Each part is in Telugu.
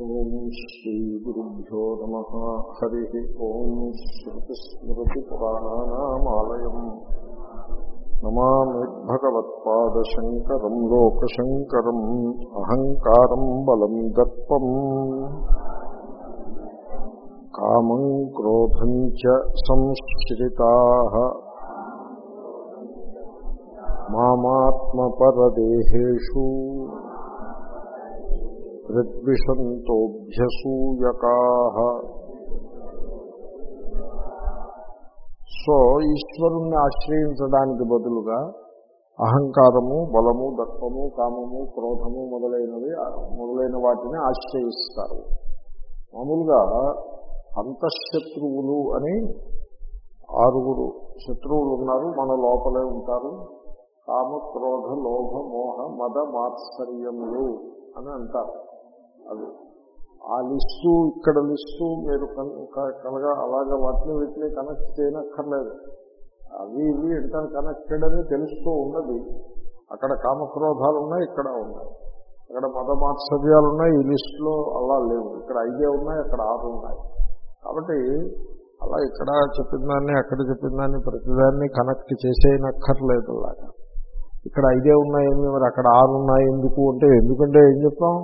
ఓం శ్రీ గురుభ్యో నమ. హరి ఓం శ్రుతిస్మృతిపురాణానామాలయం. నమామి భగవత్పాదశంకరం లోకశంకరం అహంకారం బలం దర్పం కామం క్రోధం చ సంశ్రితా. మామాత్మపరదేహేషు హృద్విషంతోభ్యసూయకా సో ఈశ్వరుణ్ణి ఆశ్రయించడానికి బదులుగా అహంకారము బలము దర్పము కామము క్రోధము మొదలైనవి మొదలైన వాటిని ఆశ్రయిస్తారు. మామూలుగా అంతఃశత్రువులు అని ఆరుగురు శత్రువులు ఉన్నారు మన లోపలే ఉంటారు. కామ క్రోధ లోభ మోహ మద మాత్సర్యములు అని అంటారు. అది ఆ లిస్టు ఇక్కడ లిస్టు మీరు కలగా అలాగే వాటిని వీటిని కనెక్ట్ చేయనక్కర్లేదు. అవి ఇవి ఇంటర్ కనెక్టెడ్ అని తెలుస్తూ ఉన్నది. అక్కడ కామక్రోధాలు ఉన్నాయి ఇక్కడ ఉన్నాయి. అక్కడ మత మాత్సర్యాలు ఉన్నాయి ఈ లిస్టులో అలా లేవు. ఇక్కడ ఐదే ఉన్నాయి అక్కడ ఆరు ఉన్నాయి. కాబట్టి అలా ఇక్కడ చెప్పిన దాన్ని అక్కడ చెప్పిన దాన్ని ప్రతిదాన్ని కనెక్ట్ చేసేయనక్కర్లేదు అలాగా. ఇక్కడ ఐదే ఉన్నాయేమి మరి అక్కడ ఆరు ఉన్నాయి ఎందుకు అంటే ఎందుకంటే ఏం చెప్తాం?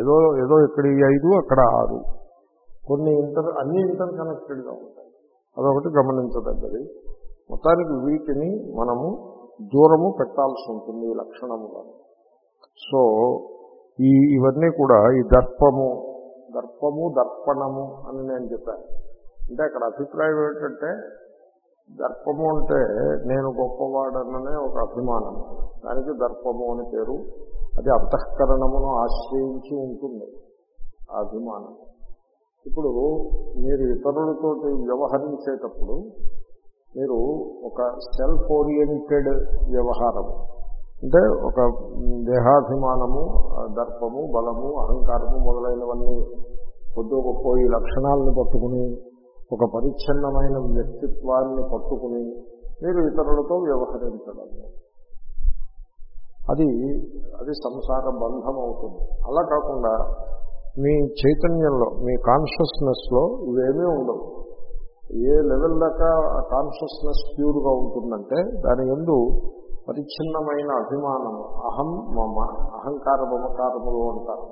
ఏదో ఏదో ఇక్కడ ఈ ఐదు అక్కడ ఆరు. కొన్ని ఇంటర్ అన్ని ఇంటర్ కనెక్టెడ్గా ఉంటాయి. అదొకటి గమనించదగ్గది. మొత్తానికి వీటిని మనము దూరము పెట్టాల్సి ఉంటుంది ఈ లక్షణములను సో ఈ ఇవన్నీ కూడా ఈ దర్పము దర్పము దర్పణము అని నేను చెప్పాను. అంటే అక్కడ అభిప్రాయం ఏంటంటే దర్పము అంటే నేను గొప్పవాడననే ఒక అభిమానం. దానికి దర్పము అని పేరు. అది అంతఃకరణమును ఆశ్రయించి ఉంటుంది. ఆ అభిమానం. ఇప్పుడు మీరు ఇతరులతో వ్యవహరించేటప్పుడు మీరు ఒక సెల్ఫ్ ఓరియంటెడ్ వ్యవహారం. అంటే ఒక దేహాభిమానము దర్పము బలము అహంకారము మొదలైనవన్నీ కొద్ది గొప్ప ఈ లక్షణాలను పట్టుకుని ఒక పరిచ్ఛిన్నమైన వ్యక్తిత్వాన్ని పట్టుకుని మీరు ఇతరులతో వ్యవహరించడం. అది అది సంసార బంధం అవుతుంది అలా కాకుండా మీ చైతన్యంలో మీ కాన్షియస్నెస్లో ఇవేమీ ఉండవు. ఏ లెవెల్ దాకా కాన్షియస్నెస్ ప్యూర్గా ఉంటుందంటే దాని ఎందు పరిచ్ఛిన్నమైన అభిమానము అహం మమ అహంకార మమకారములు అంటారు.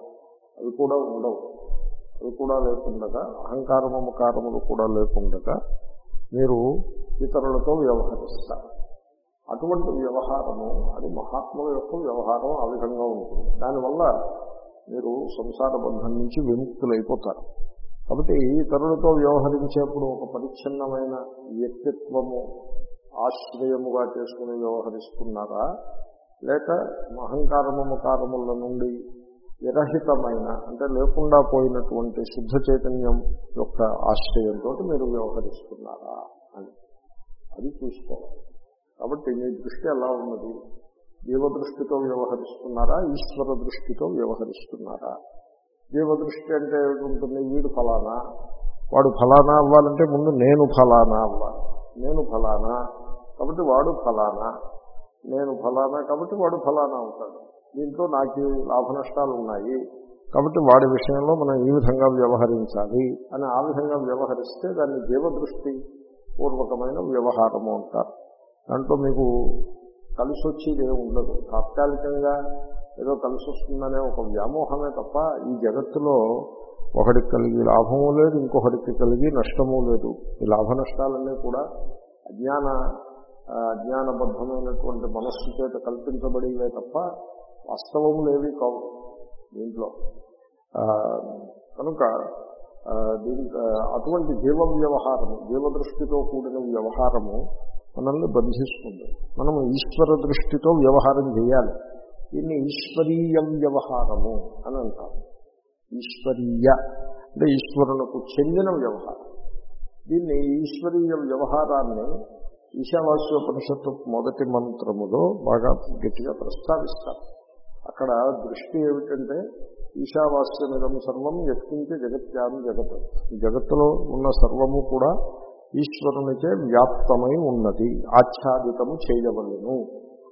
అవి కూడా ఉండవు. అవి కూడా లేకుండగా అహంకార మమకారములు కూడా లేకుండగా మీరు ఇతరులతో వ్యవహరిస్తారు. అటువంటి వ్యవహారము అది మహాత్ముల యొక్క వ్యవహారం ఆ విధంగా ఉంటుంది. దానివల్ల మీరు సంసార బంధం నుంచి విముక్తులైపోతారు. కాబట్టి ఇతరులతో వ్యవహరించేప్పుడు ఒక పరిచ్ఛిన్నమైన వ్యక్తిత్వము ఆశ్రయముగా చేసుకుని వ్యవహరిస్తున్నారా? లేక అహంకారమమకారముల నుండి విరహితమైన అంటే లేకుండా పోయినటువంటి శుద్ధ చైతన్యం యొక్క ఆశ్రయంతో మీరు వ్యవహరిస్తున్నారా అని. అది చూసుకోవాలి. కాబట్టి మీ దృష్టి ఎలా ఉన్నది? జీవదృష్టితో వ్యవహరిస్తున్నారా? ఈశ్వర దృష్టితో వ్యవహరిస్తున్నారా? దృష్టి అంటే ఏమిటి వీడు ఫలానా? వాడు ఫలానా అవ్వాలంటే ముందు నేను ఫలానా అవ్వాలి. నేను ఫలానా? కాబట్టి వాడు ఫలానా? నేను ఫలానా? కాబట్టి వాడు ఫలానా అవుతాడు. దీంట్లో నాకు లాభ నష్టాలు ఉన్నాయి కాబట్టి వాడి విషయంలో మనం ఈ విధంగా వ్యవహరించాలి అని ఆ విధంగా వ్యవహరిస్తే దాన్ని జీవదృష్టి పూర్వకమైన వ్యవహారము అంటారు. దాంట్లో మీకు కలిసి వచ్చేది ఏమి ఉండదు. తాత్కాలికంగా ఏదో కలిసి వస్తుందనే ఒక వ్యామోహమే తప్ప ఈ జగత్తులో ఒకడికి కలిగి లాభము లేదు ఇంకొకటికి కలిగి నష్టము లేదు. ఈ లాభ నష్టాలన్నీ కూడా అజ్ఞాన అజ్ఞానబద్ధమైనటువంటి మనస్సు చేత కల్పించబడివే తప్ప వాస్తవములేవి కావు దీంట్లో. కనుక దీనికి అటువంటి జీవ వ్యవహారము జీవదృష్టితో కూడిన వ్యవహారము మనల్ని బంధిస్తుంది. మనం ఈశ్వర దృష్టితో వ్యవహారం చేయాలి. దీన్ని ఈశ్వరీయ వ్యవహారము అని అంటారు. ఈశ్వరీయ అంటే ఈశ్వరులకు చెందిన వ్యవహారం. దీన్ని ఈశ్వరీయ వ్యవహారాన్ని ఈశావాస్యోపనిషత్తు మొదటి మంత్రములో బాగా గట్టిగా ప్రస్తావిస్తారు. అక్కడ దృష్టి ఏమిటంటే ఈశావాస్యమిదం సర్వం వ్యక్తించే జగత్యాన్ని జగత్. జగత్తులో ఉన్న సర్వము కూడా ఈశ్వరునిచే వ్యాప్తమై ఉన్నది ఆచ్ఛాదితము చేయవలను.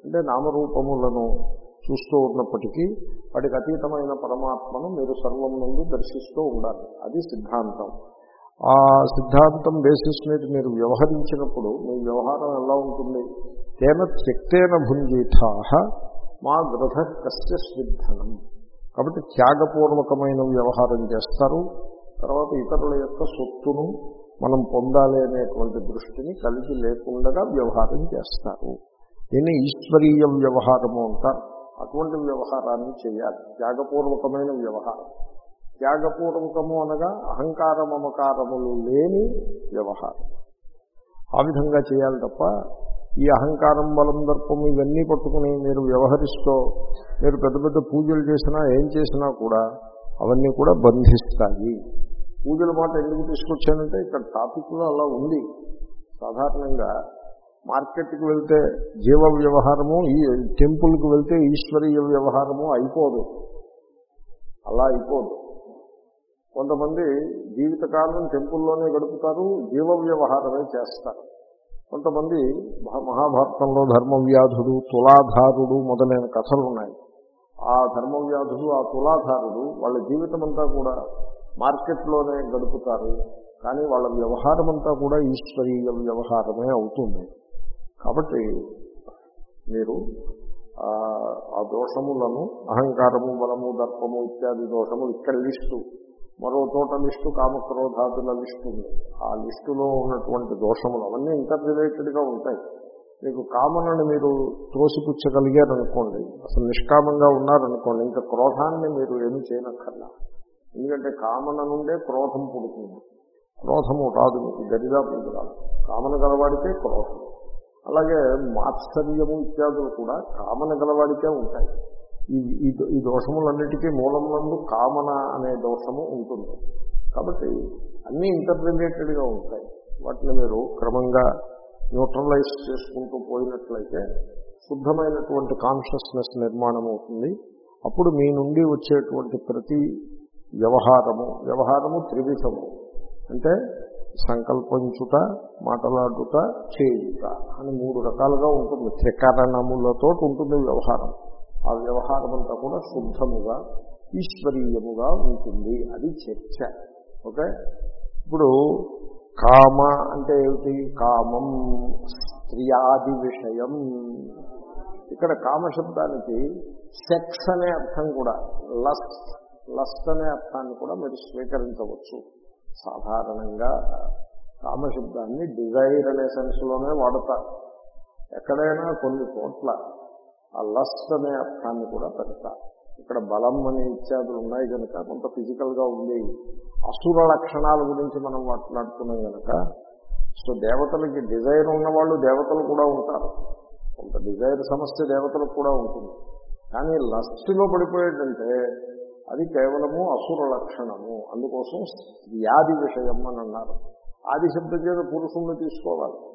అంటే నామరూపములను చూస్తూ ఉన్నప్పటికీ వాటికి అతీతమైన పరమాత్మను మీరు సర్వం నుండి దర్శిస్తూ ఉండాలి. అది సిద్ధాంతం. ఆ సిద్ధాంతం బేసిస్ మీద మీరు వ్యవహరించినప్పుడు మీ వ్యవహారం ఎలా ఉంటుంది? తేన త్యక్తేన భుంజీథా మా గ్రథ కస్య స్విద్ధనం. కాబట్టి త్యాగపూర్వకమైన వ్యవహారం చేస్తారు. తర్వాత ఇతరుల యొక్క సొత్తును మనం పొందాలి అనేటువంటి దృష్టిని కలిగి లేకుండా వ్యవహారం చేస్తారు. దీన్ని ఈశ్వరీయ వ్యవహారము అంటారు. అటువంటి వ్యవహారాన్ని చేయాలి. త్యాగపూర్వకమైన వ్యవహారం. త్యాగపూర్వకము అనగా అహంకార మమకారములు లేని వ్యవహారం. ఆ విధంగా చేయాలి తప్ప ఈ అహంకారం బలం దర్పం ఇవన్నీ పట్టుకుని మీరు వ్యవహరిస్తూ మీరు పెద్ద పెద్ద పూజలు చేసినా ఏం చేసినా కూడా అవన్నీ కూడా బంధిస్తాయి. పూజల మాట ఎందుకు తీసుకొచ్చానంటే ఇక్కడ టాపిక్లో అలా ఉంది. సాధారణంగా మార్కెట్కి వెళ్తే జీవ వ్యవహారము ఈ టెంపుల్కి వెళ్తే ఈశ్వరీయ వ్యవహారము అయిపోదు. అలా అయిపోదు. కొంతమంది జీవితకాలం టెంపుల్లోనే గడుపుతారు జీవ వ్యవహారమే చేస్తారు. కొంతమంది మహాభారతంలో ధర్మవ్యాధుడు తులాధారుడు మొదలైన కథలు ఉన్నాయి. ఆ ధర్మవ్యాధుడు ఆ తులాధారుడు వాళ్ళ జీవితం అంతా కూడా మార్కెట్లోనే గడుపుతారు. కానీ వాళ్ళ వ్యవహారం అంతా కూడా ఈశ్వరీయ వ్యవహారమే అవుతుంది. కాబట్టి మీరు ఆ దోషములను అహంకారము బలము దర్పము ఇత్యాది దోషములు ఇక్కడ లిస్టు. మరో చోట లిస్టు కామక్రోధాదుల లిస్టు ఉంది ఆ లిస్టులో ఉన్నటువంటి దోషములు అవన్నీ ఇంటర్ రిలేటెడ్గా ఉంటాయి. మీకు కామనని మీరు త్రోసిపుచ్చగలిగారనుకోండి అసలు నిష్కామంగా ఉన్నారనుకోండి ఇంకా క్రోధాన్ని మీరు ఏమి చేయనక్కర్లా. ఎందుకంటే కామన నుండే క్రోధం పుడుతుంది. క్రోధము రాదు మీకు దరిదాపులకు రాదు కామన గలవాడికే క్రోధం. అలాగే మాత్సర్యము ఇత్యాదులు కూడా కామన గలవాడికే ఉంటాయి. ఈ ఈ దోషములన్నిటికీ మూలములందు కామన అనే దోషము ఉంటుంది. కాబట్టి అన్నీ ఇంటర్ రిలేటెడ్గా ఉంటాయి. వాటిని మీరు క్రమంగా న్యూట్రలైజ్ చేసుకుంటూ పోయినట్లయితే శుద్ధమైనటువంటి కాన్షియస్నెస్ నిర్మాణం అవుతుంది అప్పుడు మీ నుండి వచ్చేటువంటి ప్రతి వ్యవహారము వ్యవహారము త్రివిధము. అంటే సంకల్పించుట మాటలాడుట చేయుట అని మూడు రకాలుగా ఉంటుంది. త్రికరణములతో ఉంటుంది వ్యవహారం. ఆ వ్యవహారం అంతా కూడా శుద్ధముగా ఈశ్వరీయముగా ఉంటుంది. అది చర్చ. ఓకే? ఇప్పుడు కామ అంటే ఏమిటి? కామం స్త్రియాది విషయం. ఇక్కడ కామశబ్దానికి సెక్స్ అనే అర్థం కూడా లస్ట్ లస్ట్ అనే అర్థాన్ని కూడా మీరు స్వీకరించవచ్చు. సాధారణంగా కామశబ్దాన్ని డిజైర్ అనే సెన్స్లోనే వాడతారు. ఎక్కడైనా కొన్ని చోట్ల ఆ లస్ట్ అనే అర్థాన్ని కూడా పెడతారు ఇక్కడ బలం అనే ఇత్యాదులు ఉన్నాయి కనుక కొంత ఫిజికల్గా ఉంది అసుర లక్షణాల గురించి మనం మాట్లాడుతున్నాం కనుక సో దేవతలకి డిజైర్ ఉన్నవాళ్ళు దేవతలు కూడా ఉంటారు. కొంత డిజైర్ సమస్య దేవతలకు కూడా ఉంటుంది. కానీ లస్ట్లో పడిపోయేటంటే అది కేవలము అసుర లక్షణము. అందుకోసం వ్యాధి విషయం అని అన్నారు. ఆది శబ్ద చేత పురుషుణ్ణి తీసుకోవాలి.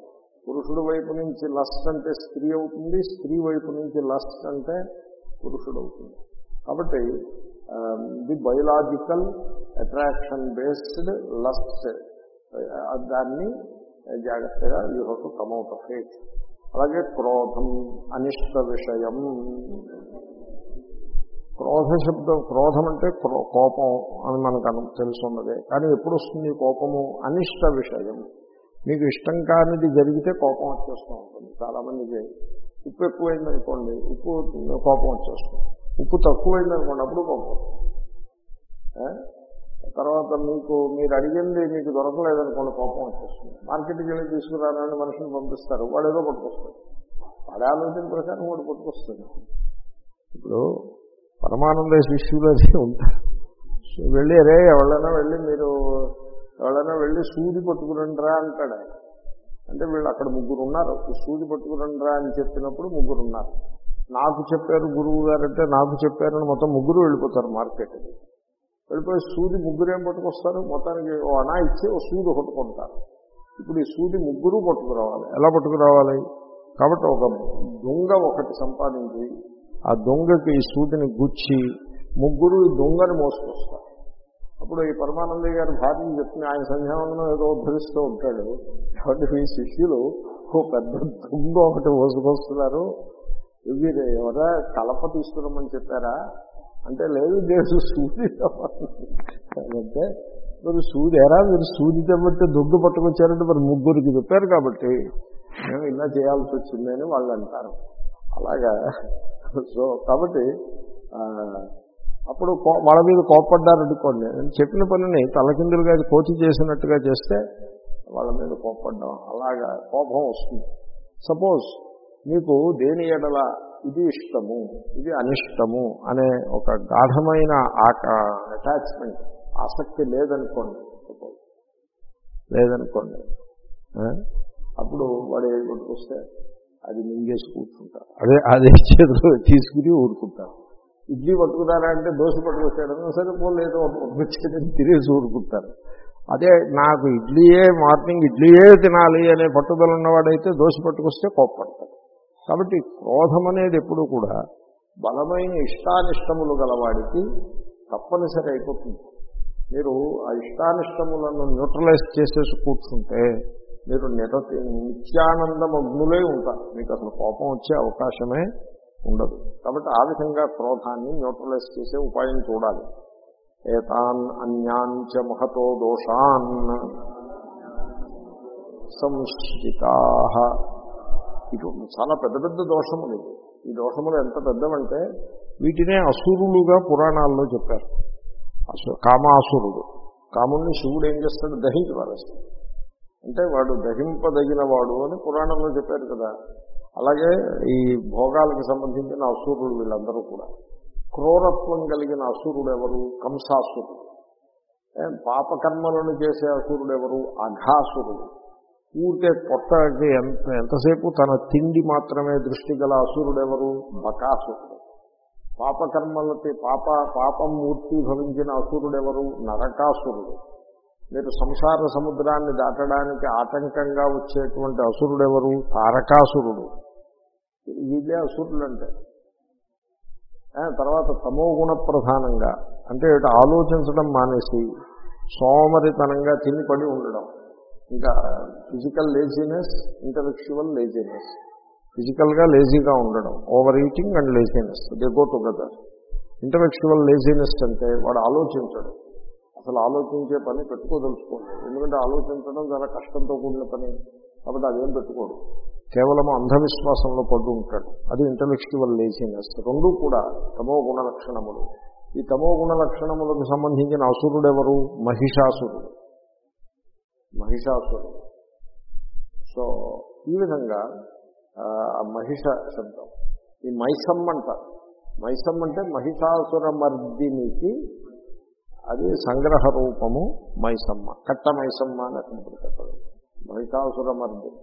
పురుషుడు వైపు నుంచి లస్ట్ అంటే స్త్రీ అవుతుంది స్త్రీ వైపు నుంచి లస్ట్ అంటే పురుషుడు అవుతుంది కాబట్టి the biological attraction based lust దాన్ని జాగ్రత్తగా you have to come out of it అలాగే క్రోధం అనిష్ట విషయం. క్రోధ శబ్దం క్రోధం అంటే కోపం అని మనకు తెలుసున్నదే. కానీ ఎప్పుడు వస్తుంది కోపము? అనిష్ట విషయం. మీకు ఇష్టం కానిది జరిగితే కోపం వచ్చేస్తూ ఉంటుంది. చాలామందికి ఉప్పు ఎక్కువైందనుకోండి ఉప్పు కోపం వచ్చేస్తుంది. ఉప్పు తక్కువైందనుకోండి అప్పుడు కోపం తర్వాత మీకు మీరు అడిగింది మీకు దొరకలేదనుకోండి కోపం వచ్చేస్తుంది. మార్కెట్కి వెళ్ళి తీసుకురానని మనుషులు పంపిస్తారు వాడు ఏదో పట్టుకొస్తాడు వాడి ఆలోచన ప్రకారం వాడు పట్టుకొస్తాడు. ఇప్పుడు పరమానంద శిష్యులు అది ఉంటారు. వెళ్ళి రే ఎవరైనా వెళ్ళి మీరు ఎవరైనా వెళ్ళి సూది పట్టుకురండిరా అంటాడు? ఆయన అంటే వీళ్ళు అక్కడ ముగ్గురు ఉన్నారు. సూది పట్టుకురండిరా అని చెప్పినప్పుడు ముగ్గురు ఉన్నారు నాకు చెప్పారు గురువు గారంటే నాకు చెప్పారని మొత్తం ముగ్గురు వెళ్ళిపోతారు మార్కెట్కి. వెళ్ళిపోయి సూది ముగ్గురు ఏం పట్టుకొస్తారు? మొత్తానికి ఓ అనా ఇచ్చి ఓ సూది కొట్టుకుంటారు ఇప్పుడు ఈ సూది ముగ్గురు పట్టుకురావాలి. ఎలా పట్టుకురావాలి? కాబట్టి ఒక దొంగ ఒకటి సంపాదించి ఆ దొంగకి ఈ సూదిని గుచ్చి ముగ్గురు ఈ దొంగని మోసుకొస్తారు. అప్పుడు ఈ పరమానంద గారి భార్య చెప్తున్న ఆయన సంధ్యావందనం ఏదో ఉద్ధరిస్తూ ఉంటాడు. కాబట్టి ఈ శిష్యులు ఓ పెద్ద దుమ్ము ఒకటి వసుకొస్తున్నారు మీరు ఎవరా? కలప తీసుకురమ్మని చెప్పారా? అంటే లేదు దేవుడు సూది అంటే మీరు సూది ఎరా? మీరు సూది తెమ్మంటే దుగ్గు పట్టుకొచ్చారంటే మరి ముగ్గురికి చెప్పారు కాబట్టి మేము ఇలా చేయాల్సి వచ్చిందని అని వాళ్ళు అంటారు. అలాగా. సో కాబట్టి అప్పుడు కో- వాళ్ళ మీద కోప్పడ్డారనుకోండి. నేను చెప్పిన పనిని తలకిందులుగా కోచి చేసినట్టుగా చేస్తే వాళ్ళ మీద కోప్పడ్డం. అలాగా కోపం వస్తుంది. సపోజ్ మీకు దేని ఎడల ఇది ఇష్టము ఇది అనిష్టము అనే ఒక గాఢమైన అటాచ్మెంట్ ఆసక్తి లేదనుకోండి. సపోజ్ లేదనుకోండి. అప్పుడు వాడు ఏది పట్టుకొస్తే అది మింగేసి కూర్చుంటారు. అదే అదే చేతిలో తీసుకుని ఊరుకుంటారు. ఇడ్లీ పట్టుకున్నారా అంటే దోశ పట్టుకొచ్చాడని సరే పోలేదు పట్టుకొచ్చేదని తిరిగి ఊరుకుంటారు అదే నాకు ఇడ్లీయే మార్నింగ్ ఇడ్లీయే తినాలి అనే పట్టుదల ఉన్నవాడైతే దోశ పట్టుకొస్తే కోప్పడతాడు. కాబట్టి క్రోధం అనేది ఎప్పుడు కూడా బలమైన ఇష్టానిష్టములు గలవాడికి తప్పనిసరి అయిపోతుంది. మీరు ఆ ఇష్టానిష్టములను న్యూట్రలైజ్ చేసేసి కూర్చుంటే మీరు నిరతి నిత్యానందమగ్నులే ఉంటారు. మీకు అసలు కోపం వచ్చే అవకాశమే ఉండదు. కాబట్టి ఆ విధంగా క్రోధాన్ని న్యూట్రలైజ్ చేసే ఉపాయం చూడాలి. ఏతాన్ అన్యాంచ మహతో దోషాన్ సంశ్రితా. ఇటు చాలా పెద్ద పెద్ద దోషములు. ఇవి ఈ దోషములు ఎంత పెద్దవంటే వీటినే అసురులుగా పురాణాల్లో చెప్పారు. అసు కామాసురుడు. కాముణ్ణి శివుడు ఏం చేస్తాడు? దహించి పారేస్తాడు. అంటే వాడు దహింపదగిన వాడు అని పురాణంలో చెప్పారు కదా. అలాగే ఈ భోగాలకు సంబంధించిన అసురులు వీళ్ళందరూ కూడా. క్రూరత్వం కలిగిన అసురుడు ఎవరు? కంసాసురుడు. పాపకర్మలను చేసే అసురుడు ఎవరు? అఘాసురుడు. ఊరికే పొట్టకి ఎంత ఎంతసేపు తన తిండి మాత్రమే దృష్టి గల అసురుడెవరు బకాసురుడు. పాపకర్మలకి పాప పాపం మూర్తి భవించిన అసురుడు ఎవరు? నరకాసురుడు. మీరు సంసార సముద్రాన్ని దాటడానికి ఆటంకంగా వచ్చేటువంటి అసురుడెవరు తారకాసురుడు. వీళ్ళే అసురులు అంటే. తర్వాత తమోగుణ ప్రధానంగా అంటే ఆలోచించడం మానేసి సోమరితనంగా తిని పడి ఉండడం. ఇంకా ఫిజికల్ లేజినెస్ ఇంటలెక్చువల్ లేజినెస్. ఫిజికల్గా లేజీగా ఉండడం over eating and laziness they go together. Intellectual laziness అంటే వాడు ఆలోచించడు. అసలు ఆలోచించే పని పెట్టుకోదలుచుకోండి. ఎందుకంటే ఆలోచించడం చాలా కష్టంతో కూడిన పని కాబట్టి అదేం పెట్టుకోడు. కేవలం అంధవిశ్వాసంలో పడు ఉంటాడు. అది ఇంటలెక్చువల్ లేజినెస్ రెండు కూడా తమో గుణ లక్షణములు. ఈ తమో గుణ లక్షణములకు సంబంధించిన అసురుడు ఎవరు మహిషాసురుడు. మహిషాసురుడు. సో ఈ విధంగా మహిష శబ్దం. ఈ మైసమ్ అంటారు మైసమ్ అంటే మహిషాసుర మర్దినికి అది సంగ్రహ రూపము మైసమ్మ. కట్ట మైసమ్మ అని అక్కడ మహిషాసుర మర్దిని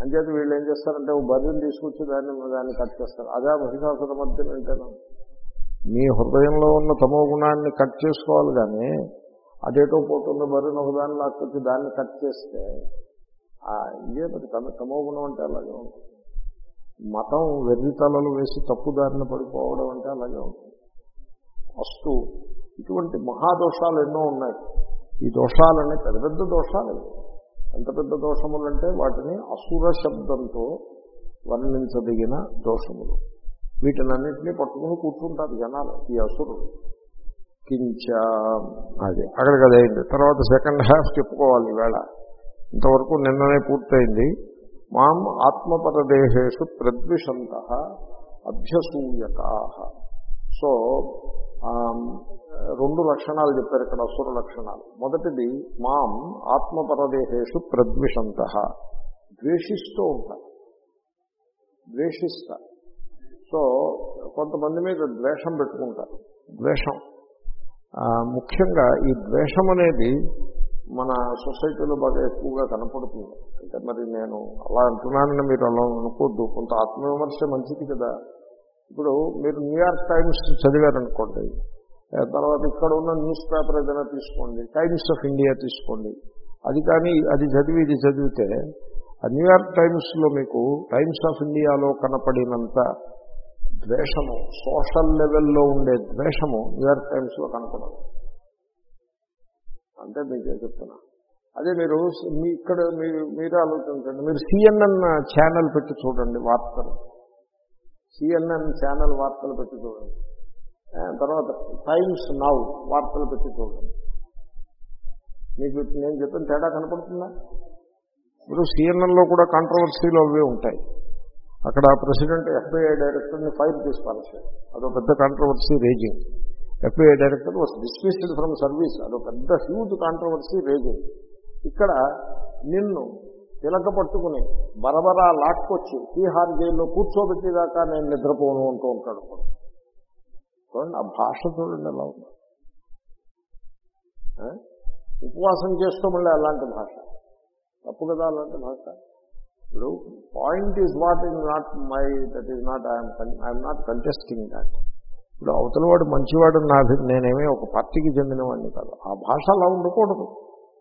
అంచేత వీళ్ళు ఏం చేస్తారంటే ఓ బర్రెని తీసుకొచ్చి దాన్ని దాన్ని కట్ చేస్తారు. అదే మహిషాసుర మధ్యలో అంటేనా మీ హృదయంలో ఉన్న తమో గుణాన్ని కట్ చేసుకోవాలి కానీ అదేటో పోతున్న బర్రెని ఒకదాన్ని లాక్కొచ్చి దాన్ని కట్ చేస్తే ఇదే మరి తమ తమో గుణం అంటే అలాగే ఉంటుంది. మతం వెర్రితలలు వేసి తప్పు దారిన పడిపోవడం అంటే అలాగే ఉంటుంది. ఫస్ట్ ఇటువంటి మహాదోషాలు ఎన్నో ఉన్నాయి. ఈ దోషాలన్నీ పెద్ద పెద్ద దోషాలు ఇవి. ఎంత పెద్ద దోషములంటే వాటిని అసుర శబ్దంతో వర్ణించదగిన దోషములు. వీటినన్నింటినీ పట్టుకుని కూర్చుంటారు జనాలు ఈ అసురుడు కించ అది అక్కడికి అది అయింది. తర్వాత సెకండ్ హాఫ్ చెప్పుకోవాలి ఈవేళ ఇంతవరకు నిన్ననే పూర్తయింది. మాం ఆత్మపరదేహేషు ప్రద్విషంత అభ్యసూయకా. సో రెండు లక్షణాలు చెప్పారు ఇక్కడ అసుర లక్షణాలు. మొదటిది మాం ఆత్మపరదేహేషు ప్రద్విషంత. ద్వేషిస్తూ ఉంటారు. ద్వేషిస్తారు. సో కొంతమంది మీద ద్వేషం పెట్టుకుంటారు. ద్వేషం. ముఖ్యంగా ఈ ద్వేషం అనేది మన సొసైటీలో బాగా ఎక్కువగా కనపడుతుంది. అంటే మరి నేను అలా అంటున్నానని మీరు అలా అనుకోద్దు. కొంత ఆత్మవిమర్శ మంచిది కదా. ఇప్పుడు మీరు న్యూయార్క్ టైమ్స్ చదివారనుకోండి తర్వాత ఇక్కడ ఉన్న న్యూస్ పేపర్ ఏదైనా తీసుకోండి టైమ్స్ ఆఫ్ ఇండియా తీసుకోండి. అది కానీ అది చదివి ఇది చదివితే ఆ న్యూయార్క్ టైమ్స్లో మీకు టైమ్స్ ఆఫ్ ఇండియాలో కనపడినంత ద్వేషము సోషల్ లెవెల్లో ఉండే ద్వేషము న్యూయార్క్ టైమ్స్లో కనపడదు. అంటే మీకు చెప్తున్నా. అదే మీరు మీ ఇక్కడ మీరు మీరే ఆలోచించండి. మీరు సిఎన్ఎన్ ఛానల్ పెట్టి చూడండి వార్తలు. సిఎన్ఎన్ ఛానల్ వార్తలు పెట్టి చూడండి. తర్వాత టైమ్స్ నౌ వార్తలు పెట్టి చూడండి. మీకు నేను చెప్పిన తేడా కనపడుతుందా? ఇప్పుడు సిఎన్ఎన్లో కూడా కాంట్రవర్సీలు అవి ఉంటాయి. అక్కడ ప్రెసిడెంట్ ఎఫ్ఐఐ డైరెక్టర్ని ఫైర్ చేసి పారేశారు. అదొక పెద్ద controversy raging FII director was dismissed from service అదో పెద్ద హ్యూజ్ కాంట్రవర్సీ రేజింగ్ ఇక్కడ నిన్ను తిలక పట్టుకుని బరబరా లాక్కొచ్చి తీహార్ జైల్లో కూర్చోబెట్టేదాకా నేను నిద్రపోను అంటూ ఉంటాడు. చూడండి ఆ భాష చూడండి ఎలా ఉంది. ఉపవాసం చేస్తూ మళ్ళీ అలాంటి భాష. తప్పు కదా అలాంటి భాష? ఇప్పుడు point is what is not my that is not I'm I'm not contesting that ఇప్పుడు అవతల వాడు మంచివాడు నా అభి నేనేమీ ఒక పార్టీకి చెందినవాడిని కాదు. ఆ భాష అలా ఉండకూడదు.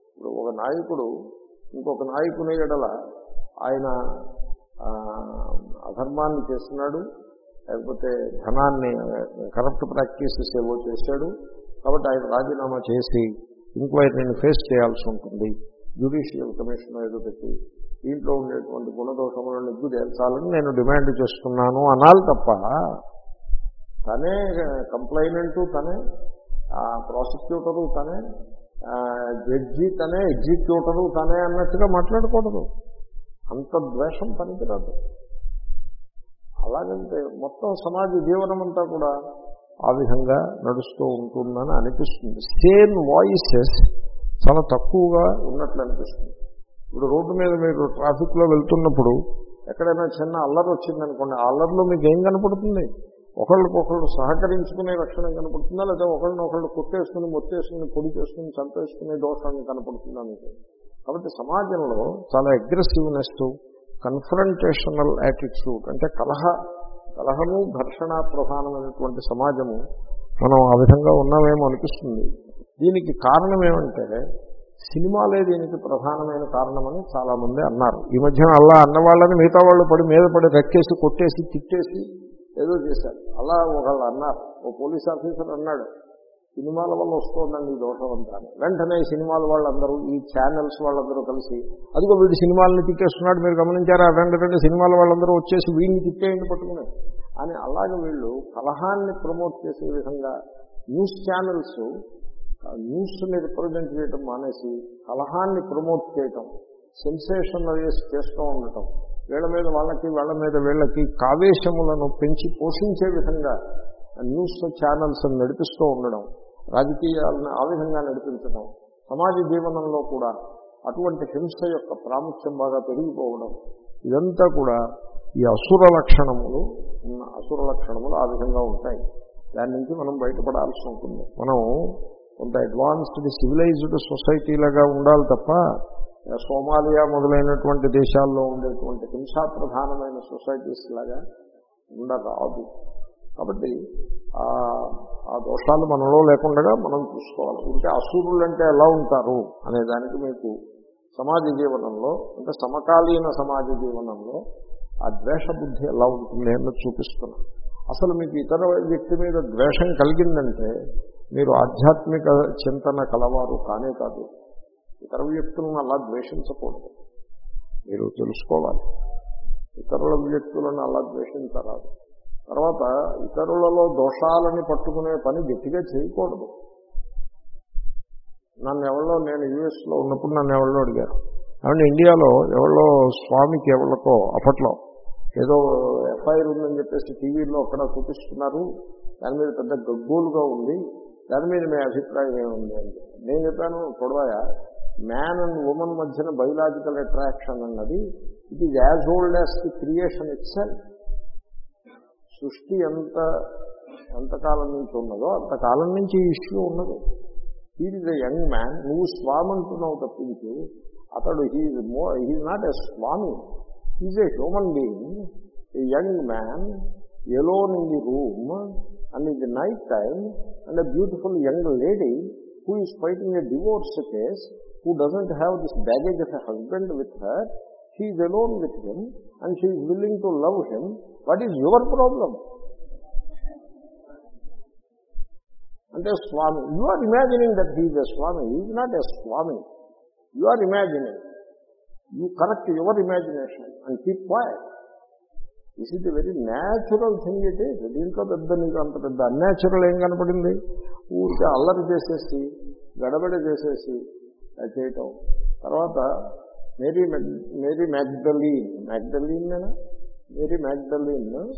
ఇప్పుడు ఒక నాయకుడు ఇంకొక నాయకుని ఎడల ఆయన అధర్మాన్ని చేస్తున్నాడు లేకపోతే ధనాన్ని కరప్ట్ ప్రాక్టీసెస్ ఏవో చేశాడు. కాబట్టి ఆయన రాజీనామా చేసి ఇంక్వైరీని ఫేస్ చేయాల్సి ఉంటుంది. జ్యుడిషియల్ కమిషన్ ఏదో పెట్టి దీంట్లో ఉండేటువంటి గుణదోషములను నిగ్గు తేల్చాలని నేను డిమాండ్ చేస్తున్నాను అనాలి తప్ప తనే కంప్లైనెంట్ తనే ప్రాసిక్యూటరు తనే జడ్జి తనే ఎగ్జిక్యూటరు తనే అన్నట్టుగా మాట్లాడకూడదు. అంత ద్వేషం పనికిరాదు. అలాగంటే మొత్తం సమాజ జీవనం అంతా కూడా ఆ విధంగా నడుస్తూ ఉంటుందని అనిపిస్తుంది. సేమ్ వాయిసెస్ చాలా తక్కువగా ఉన్నట్లు అనిపిస్తుంది. ఇప్పుడు రోడ్డు మీద మీరు ట్రాఫిక్లో వెళ్తున్నప్పుడు ఎక్కడైనా చిన్న అల్లరి వచ్చిందనుకోండి ఆ అల్లరిలో మీకు ఏం కనపడుతుంది? ఒకళ్ళకొకళ్ళు సహకరించుకునే లక్షణం కనపడుతుందా? లేదా ఒకళ్ళనొకళ్ళు కొట్టేసుకుని మొత్తేసుకుని పొడి చేసుకుని చంపేసుకునే దోషాన్ని కనపడుతుందా మీకు? కాబట్టి సమాజంలో చాలా అగ్రెసివ్నెస్ కన్ఫరంటేషనల్ యాటిట్యూడ్ అంటే కలహ కలహము ఘర్షణ ప్రధానమైనటువంటి సమాజము. మనం ఆ విధంగా ఉన్నామేమో అనిపిస్తుంది. దీనికి కారణం ఏమంటే సినిమాలే దీనికి ప్రధానమైన కారణమని చాలా మంది అన్నారు. ఈ మధ్యన అలా అన్న వాళ్ళని మిగతా వాళ్ళు పడి మీద పడి రెక్కేసి కొట్టేసి తిట్టేసి ఏదో చేశారు. అలా ఒకళ్ళు అన్నారు ఓ పోలీస్ ఆఫీసర్ అన్నాడు సినిమాల వల్ల వస్తుందండి ఈ దోషం అంతా. వెంటనే సినిమాల వాళ్ళందరూ ఈ ఛానల్స్ వాళ్ళందరూ కలిసి అదిగో వీడు సినిమాలని తిట్టేస్తున్నాడు మీరు గమనించారా? రెండు రెండు సినిమాల వాళ్ళందరూ వచ్చేసి వీడిని తిట్టేయండి పట్టుకుని. అని అలాగే వీళ్ళు కలహాన్ని ప్రమోట్ చేసే విధంగా న్యూస్ ఛానల్స్ న్యూస్ని రిప్రజెంట్ చేయడం మానేసి కలహాన్ని ప్రమోట్ చేయటం సెన్సేషనలైజ్ చేస్తూ ఉండటం వీళ్ళ మీద వాళ్ళకి వాళ్ళ మీద వీళ్ళకి కావేశములను పెంచి పోషించే విధంగా న్యూస్ ఛానల్స్ నడిపిస్తూ ఉండడం రాజకీయాలను ఆ విధంగా నడిపించడం సమాజ జీవనంలో కూడా అటువంటి హింస యొక్క ప్రాముఖ్యం బాగా పెరిగిపోవడం ఇదంతా కూడా ఈ అసుర లక్షణములు ఉన్న అసుర లక్షణములు ఆ విధంగా ఉంటాయి. దాని నుంచి మనం బయటపడాల్సి ఉంటుంది. మనం కొంత అడ్వాన్స్డ్ సివిలైజ్డ్ సొసైటీలుగా ఉండాలి తప్ప సోమాలియా మొదలైనటువంటి దేశాల్లో ఉండేటువంటి హింసా ప్రధానమైన సొసైటీస్ లాగా ఉండరాదు. కాబట్టి ఆ దోషాలు మనలో లేకుండా మనం చూసుకోవాలి. ఇంకా అసురులు అంటే ఎలా ఉంటారు అనే దానికి మీకు సమాజ జీవనంలో అంటే సమకాలీన సమాజ జీవనంలో ఆ ద్వేష బుద్ధి ఎలా ఉంటుంది అన్నది చూపిస్తున్నాను. అసలు మీకు ఇతర వ్యక్తి మీద ద్వేషం కలిగిందంటే మీరు ఆధ్యాత్మిక చింతన కలవారు కానే కాదు. ఇతర వ్యక్తులను అలా ద్వేషించకూడదు. మీరు తెలుసుకోవాలి. ఇతరుల వ్యక్తులను అలా ద్వేషించరాదు. తర్వాత ఇతరులలో దోషాలని పట్టుకునే పని గట్టిగా చేయకూడదు. నన్ను ఎవరో నేను యుఎస్లో ఉన్నప్పుడు నన్ను ఎవరో అడిగారు. అవును ఇండియాలో ఎవరో స్వామికి ఎవరికో అప్పట్లో ఏదో ఎఫ్ఐఆర్ ఉందని చెప్పేసి టీవీలో అక్కడ చూపిస్తున్నారు. దాని మీద పెద్ద గగ్గోలుగా ఉంది. దాని మీద మీ అభిప్రాయం ఏముంది అని నేను చెప్పాను చూడవాయా మ్యాన్ అండ్ ఉమెన్ మధ్యన బయలాజికల్ అట్రాక్షన్ అన్నది it is as old as the creation it సృష్టి ఎంత ఎంతకాలం నుంచి ఉన్నదో అంతకాలం నుంచి ఇష్యూ ఉన్నది. హీఈ్ ఎ యంగ్ మ్యాన్ నువ్వు స్వామి అంటున్నావు తప్పించి అతడు హీజ్ మో he's not a swami. He's a human being a young man alone in the room and in the night time and a beautiful young lady who is fighting a divorce case who doesn't have this baggage of a husband with her she is alone with him and she is willing to love him what is your problem అంటే swami you are imagining that he's a swami is not a swami you are imagining you correct your imagination and keep quiet this is the very natural thing it is దీంట్లో పెద్ద నీకు అంత పెద్ద అన్యాచురల్ ఏం కనపడింది? ఊరికే అల్లరి చేసేసి గడబడ చేసేసి చేయటం. తర్వాత Mary మెగ్- Mary Magdalene. Magdalene Mary Magdalene.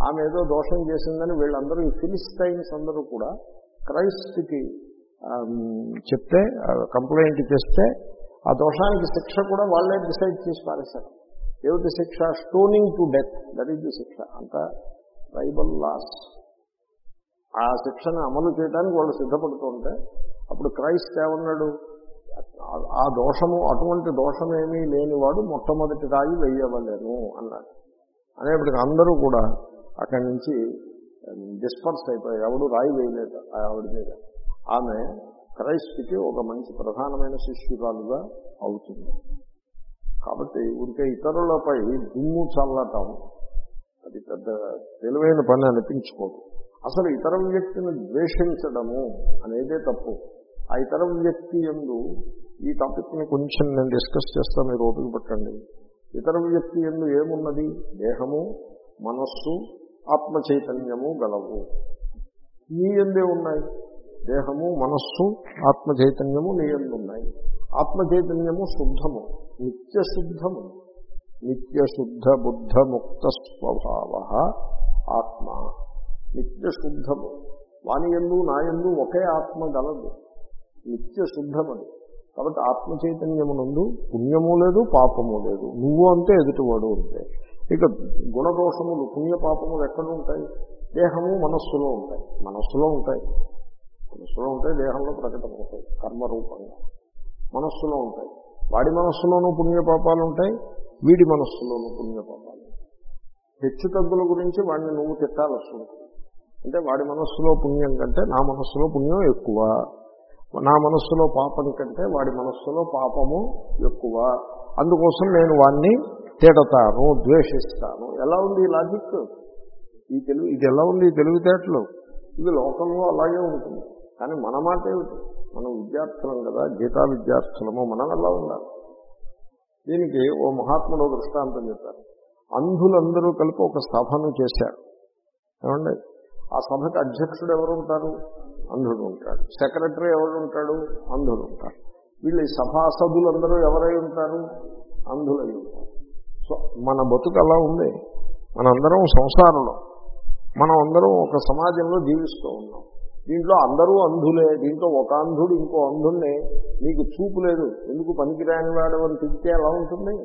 ఆమె ఏదో దోషం చేసిందని వీళ్ళందరూ ఈ ఫిలిస్టైన్స్ అందరూ కూడా క్రైస్ట్కి చెప్తే కంప్లైంట్ చేస్తే ఆ దోషానికి శిక్ష కూడా వాళ్ళే డిసైడ్ చేసి పారేశారు. ఏమిటి శిక్ష? Stoning to death. That is the శిక్ష. అంత ట్రైబల్ లాస్. ఆ శిక్షను అమలు చేయడానికి వాళ్ళు సిద్ధపడుతుంటే అప్పుడు క్రైస్ట్ ఏమన్నాడు? ఆ- దోషము అటువంటి దోషమేమీ లేనివాడు మొట్టమొదటి రాయి వెయ్యవలేను అన్నాడు. అనేప్పటికి అందరూ కూడా అక్కడి నుంచి డిస్పర్స్ అయిపోయారు. ఎవడు రాయి వేయలేదు ఆవిడ మీద. ఆమె క్రైస్తుకి ఒక మంచి ప్రధానమైన శిష్యురాలుగా అవుతుంది. కాబట్టి ఉంటే ఇతరులపై దుమ్ము చల్లటం అది పెద్ద తెలివైన పని అనిపించుకోదు. అసలు ఇతర వ్యక్తిని ద్వేషించడము అనేదే తప్పు. ఆ ఇతర వ్యక్తి ఎందు ఈ టాపిక్ని కొంచెం నేను డిస్కస్ చేస్తా మీరు ఓపిక పట్టండి. ఇతర వ్యక్తి ఎందు ఏమున్నది? దేహము మనస్సు ఆత్మ చైతన్యము గలవు. నీ ఎందే ఉన్నాయి? దేహము మనస్సు ఆత్మ చైతన్యము నీ ఎందున్నాయి ఆత్మ చైతన్యము శుద్ధము నిత్య శుద్ధము నిత్య శుద్ధ బుద్ధ ముక్త స్వభావ ఆత్మ. నిత్య శుద్ధము వాని ఎందు నా ఎందు ఒకే ఆత్మ గలదు. నిత్య శుద్ధమది. కాబట్టి ఆత్మ చైతన్యమునందు పుణ్యము లేదు పాపము లేదు. నువ్వు అంతే ఎదుటివాడు అంతే ఇక గుణదోషములు పుణ్య పాపములు ఎక్కడ ఉంటాయి? దేహము మనస్సులో ఉంటాయి. మనస్సులో ఉంటాయి. మనస్సులో ఉంటాయి దేహంలో ప్రకటమవుతాయి. కర్మరూపంగా. మనస్సులో ఉంటాయి. వాడి మనస్సులోనూ పుణ్యపాపాలు ఉంటాయి వీడి మనస్సులోనూ పుణ్యపాపాలు ఉంటాయి. హెచ్చు తగ్గుల గురించి వాడిని నువ్వు తిట్టాల్సి ఉంటుంది. అంటే వాడి మనస్సులో పుణ్యం కంటే నా మనస్సులో పుణ్యం ఎక్కువ. నా మనస్సులో పాపం కంటే వాడి మనస్సులో పాపము ఎక్కువ. అందుకోసం నేను వాడిని తిడతాను ద్వేషిస్తాను. ఎలా ఉంది ఈ లాజిక్ ఈ తెలుగు ఇది ఎలా ఉంది ఈ తెలివితేటలు? ఇది లోకంలో అలాగే ఉంటుంది. కానీ మన మాట ఏమిటి? మనం విద్యార్థులం కదా గీతా విద్యార్థులము మనం ఎలా ఉండాలి? దీనికి ఓ మహాత్ముడు దృష్టాంతం చెప్పారు. అంధులందరూ కలిపి ఒక సభను చేశారు. ఏమండి? ఆ సభకి అధ్యక్షుడు ఎవరు ఉంటారు? అంధుడు ఉంటాడు. సెక్రటరీ ఎవరు ఉంటాడు? అంధుడు ఉంటాడు. వీళ్ళు ఈ సభాసదులందరూ ఎవరై ఉంటారు? అంధులై ఉంటారు. సో మన బతుకు అలా ఉంది. మనందరం సంసారంలో. మనం అందరం ఒక సమాజంలో జీవిస్తూ ఉన్నాం. దీంట్లో అందరూ అంధులే. దీంట్లో ఒక అంధుడు ఇంకో అంధుల్ని నీకు చూపు లేదు. ఎందుకు పనికిరాని వాడు అని తింటే ఎలా ఉంటుంది?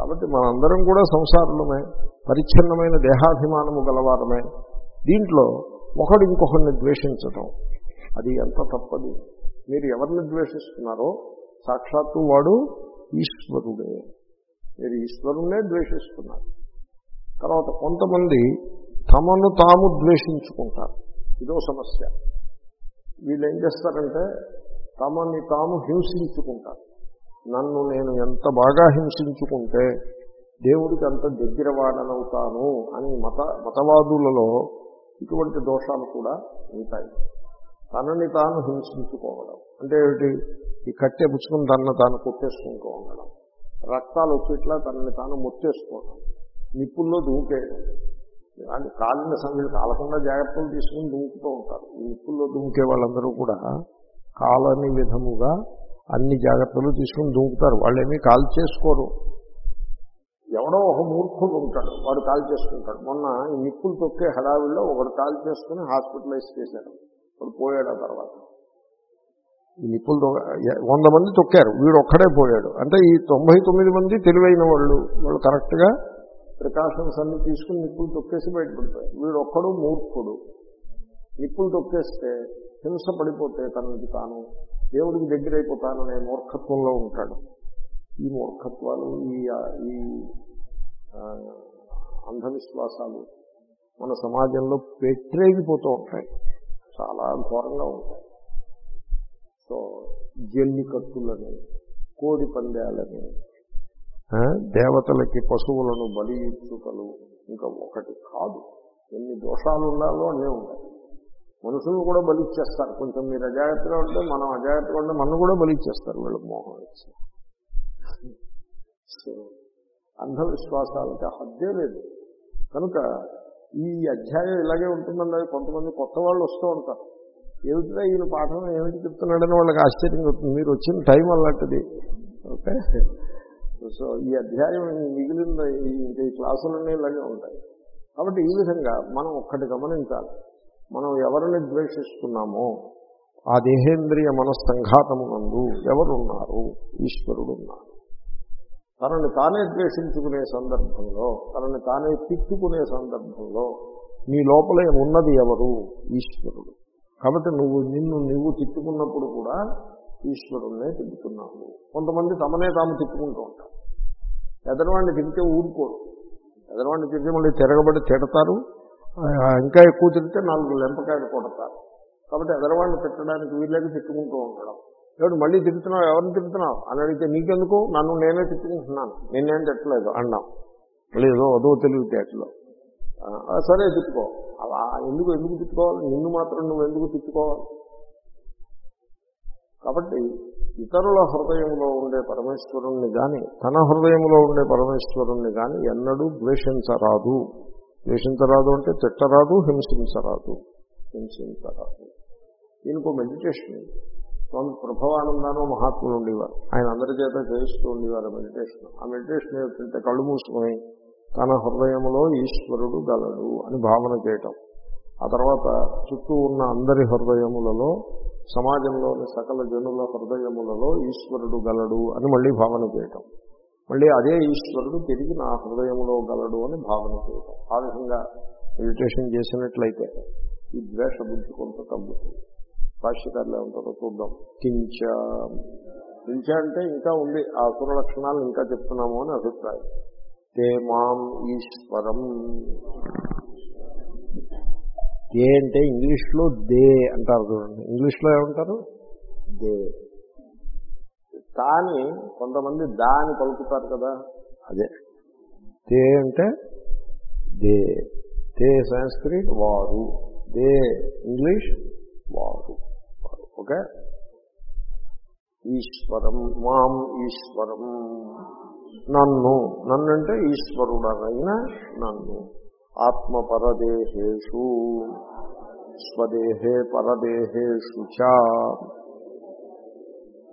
కాబట్టి మనందరం కూడా సంసారులమే పరిచ్ఛిన్నమైన దేహాభిమానము గలవారమే. దీంట్లో ఒకడు ఇంకొకరిని ద్వేషించటం అది ఎంత తప్పది. మీరు ఎవరిని ద్వేషిస్తున్నారో సాక్షాత్తు వాడు ఈశ్వరుడే. మీరు ఈశ్వరుణ్ణే ద్వేషిస్తున్నారు. తర్వాత కొంతమంది తమను తాము ద్వేషించుకుంటారు. ఇదో సమస్య. వీళ్ళు ఏం చేస్తారంటే తమని తాము హింసించుకుంటారు. నన్ను నేను ఎంత బాగా హింసించుకుంటే దేవుడికి అంత దగ్గర వాడనవుతాను అని మత మతవాదులలో ఇటువంటి దోషాలు కూడా ఉంటాయి. తనని తాను హింసించుకోవడం. అంటే ఏమిటి? ఈ కట్టె పుచ్చుకుని తనను తాను కొట్టేసుకుంటూ ఉండడం. రక్తాలు వచ్చేట్లా తనని తాను మొత్తేసుకోవడం నిప్పుల్లో దూకేయడం. అంటే కాలిన సంగతి కాలకుండా జాగ్రత్తలు తీసుకుని దూకుతూ ఉంటారు. ఈ నిప్పుల్లో దూకే వాళ్ళందరూ కూడా కాలని విధముగా అన్ని జాగ్రత్తలు తీసుకుని దూకుతారు. వాళ్ళు ఏమీ కాల్ చేసుకోరు. ఎవడో ఒక మూర్ఖుడు ఉంటాడు. వాడు కాల్ చేసుకుంటాడు. మొన్న ఈ నిప్పులు తొక్కే హడావిల్లో ఒకడు కాల్ చేసుకుని హాస్పిటలైజ్ చేశాడు. వాడు పోయాడు ఆ తర్వాత. ఈ నిప్పులు వంద మంది తొక్కారు. వీడు ఒక్కడే పోయాడు. అంటే ఈ తొంభై తొమ్మిది మంది తెలివైన వాళ్ళు వాళ్ళు కరెక్ట్గా ప్రికాషన్స్ అన్ని తీసుకుని నిప్పులు తొక్కేసి బయటపడిపోయారు. వీడు ఒక్కడు మూర్ఖుడు. నిప్పులు తొక్కేస్తే హింస పడిపోతే తనకి తాను దేవుడికి దగ్గరైపోతాననే మూర్ఖత్వంలో ఉంటాడు. ఈ మూర్ఖత్వాలు ఈ ఈ అంధవిశ్వాసాలు మన సమాజంలో పెట్టరేగిపోతూ ఉంటాయి. చాలా ఘోరంగా ఉంటాయి. సో జల్లికట్టులని కోడి పందాలని దేవతలకి పశువులను బలి ఇచ్చుకలు ఇంకా ఒకటి కాదు. ఎన్ని దోషాలు ఉండాలో అన్నీ ఉంటాయి. మనుషులు కూడా బలిచ్చేస్తారు కొంచెం మీరు అజాగ్రత్తగా ఉంటే మనం అజాగ్రత్తగా ఉంటే మనం కూడా బలిచ్చేస్తారు వీళ్ళు మోహం ఇచ్చి సో అంధవిశ్వాసాలకి హద్దే లేదు. కనుక ఈ అధ్యాయం ఇలాగే ఉంటుందండి. కొంతమంది కొత్త వాళ్ళు వస్తూ ఉంటారు. ఏమిటిగా ఈయన పాఠం? ఏమిటి చెప్తున్నాడని వాళ్ళకి ఆశ్చర్యం అవుతుంది. మీరు వచ్చిన టైం అలాంటిది ఓకే? సో ఈ అధ్యాయం మిగిలిన ఈ ఈ క్లాసులన్నీ ఇలాగే ఉంటాయి. కాబట్టి ఈ విధంగా మనం ఒక్కటి గమనించాలి. మనం ఎవరిని ద్వేషిస్తున్నామో ఆ దేహేంద్రియ మనస్సంఘాతమునందు ఎవరున్నారు? ఈశ్వరుడు ఉన్నారు తనని తానే ద్వేషించుకునే సందర్భంలో తనని తానే తిట్టుకునే సందర్భంలో నీ లోపల ఉన్నది ఎవరు? ఈశ్వరుడు. కాబట్టి నువ్వు నిన్ను నువ్వు తిట్టుకున్నప్పుడు కూడా ఈశ్వరుణ్ణే తిట్టుకున్నావు కొంతమంది తమనే తాము తిట్టుకుంటూ ఉంటారు. ఎదరవాడిని తిరిగితే ఊరుకోరు. ఎదరవాడిని తిరిగి మళ్ళీ తిరగబడి తిడతారు. ఇంకా ఎక్కువ తిరిగితే నాలుగు లెంపకాయలు కొడతారు. కాబట్టి ఎదరవాడిని తిట్టడానికి వీళ్ళకి తిట్టుకుంటూ ఉండడం. ఎవడు మళ్ళీ తిరుగుతున్నావు ఎవరిని తిరుగుతున్నావు అని అడిగితే నీకెందుకు? నన్ను నేనే తిట్టుకుంటున్నాను. నేనేం తిట్టలేదు అన్నాం. మళ్ళీ ఏదో అదో తెలివితేటలో సరే తిట్టుకో. అలా ఎందుకు ఎందుకు తిట్టుకోవాలి? నిన్ను మాత్రం నువ్వు ఎందుకు తిట్టుకోవాలి? కాబట్టి ఇతరుల హృదయంలో ఉండే పరమేశ్వరుణ్ణి కానీ తన హృదయంలో ఉండే పరమేశ్వరుణ్ణి కానీ ఎన్నడూ ద్వేషించరాదు. ద్వేషించరాదు అంటే తిట్టరాదు హింసించరాదు హింసించరాదు దీనికి మెడిటేషన్ స్వామి ప్రభవానందానో మహాత్ములు ఉండేవారు. ఆయన అందరి చేత చేయిస్తూ ఉండేవారు మెడిటేషన్ ఆ మెడిటేషన్ ఏమిటంటే కళ్ళు మూసుకొని తన హృదయంలో ఈశ్వరుడు గలడు అని భావన చేయటం. ఆ తర్వాత చుట్టూ ఉన్న అందరి హృదయములలో సమాజంలోని సకల జనుల హృదయములలో ఈశ్వరుడు గలడు అని మళ్ళీ భావన చేయటం. మళ్ళీ అదే ఈశ్వరుడు తిరిగి నా హృదయంలో గలడు అని భావన చేయటం. ఆ విధంగా మెడిటేషన్ చేసినట్లయితే ఈ ద్వేష బుద్ధి కొంత తగ్గుతుంది. భాష్యకారులు ఏమంటారో చూద్దాం. కించ. కించ అంటే ఇంకా ఉంది. ఆ అసుర లక్షణాలు ఇంకా చెప్తున్నాము అని అభిప్రాయం. తే మాం ఈశ్వరం. దే అంటే ఇంగ్లీష్లో దే అంటారు చూడండి. ఇంగ్లీష్లో ఏమంటారు? దే. తాని కొంతమంది దాని పలుకుతారు కదా. అదే. తే అంటే దే. తే సంస్కృత్ వారు. దే ఇంగ్లీష్ వారు. ఓకే? ఈశ్వరం మాం ఈశ్వరం. నన్ను. నన్ను అంటే ఈశ్వరుడనైన నన్ను. ఆత్మపరదేహేషు. స్వదేహే పరదేహేషు చ.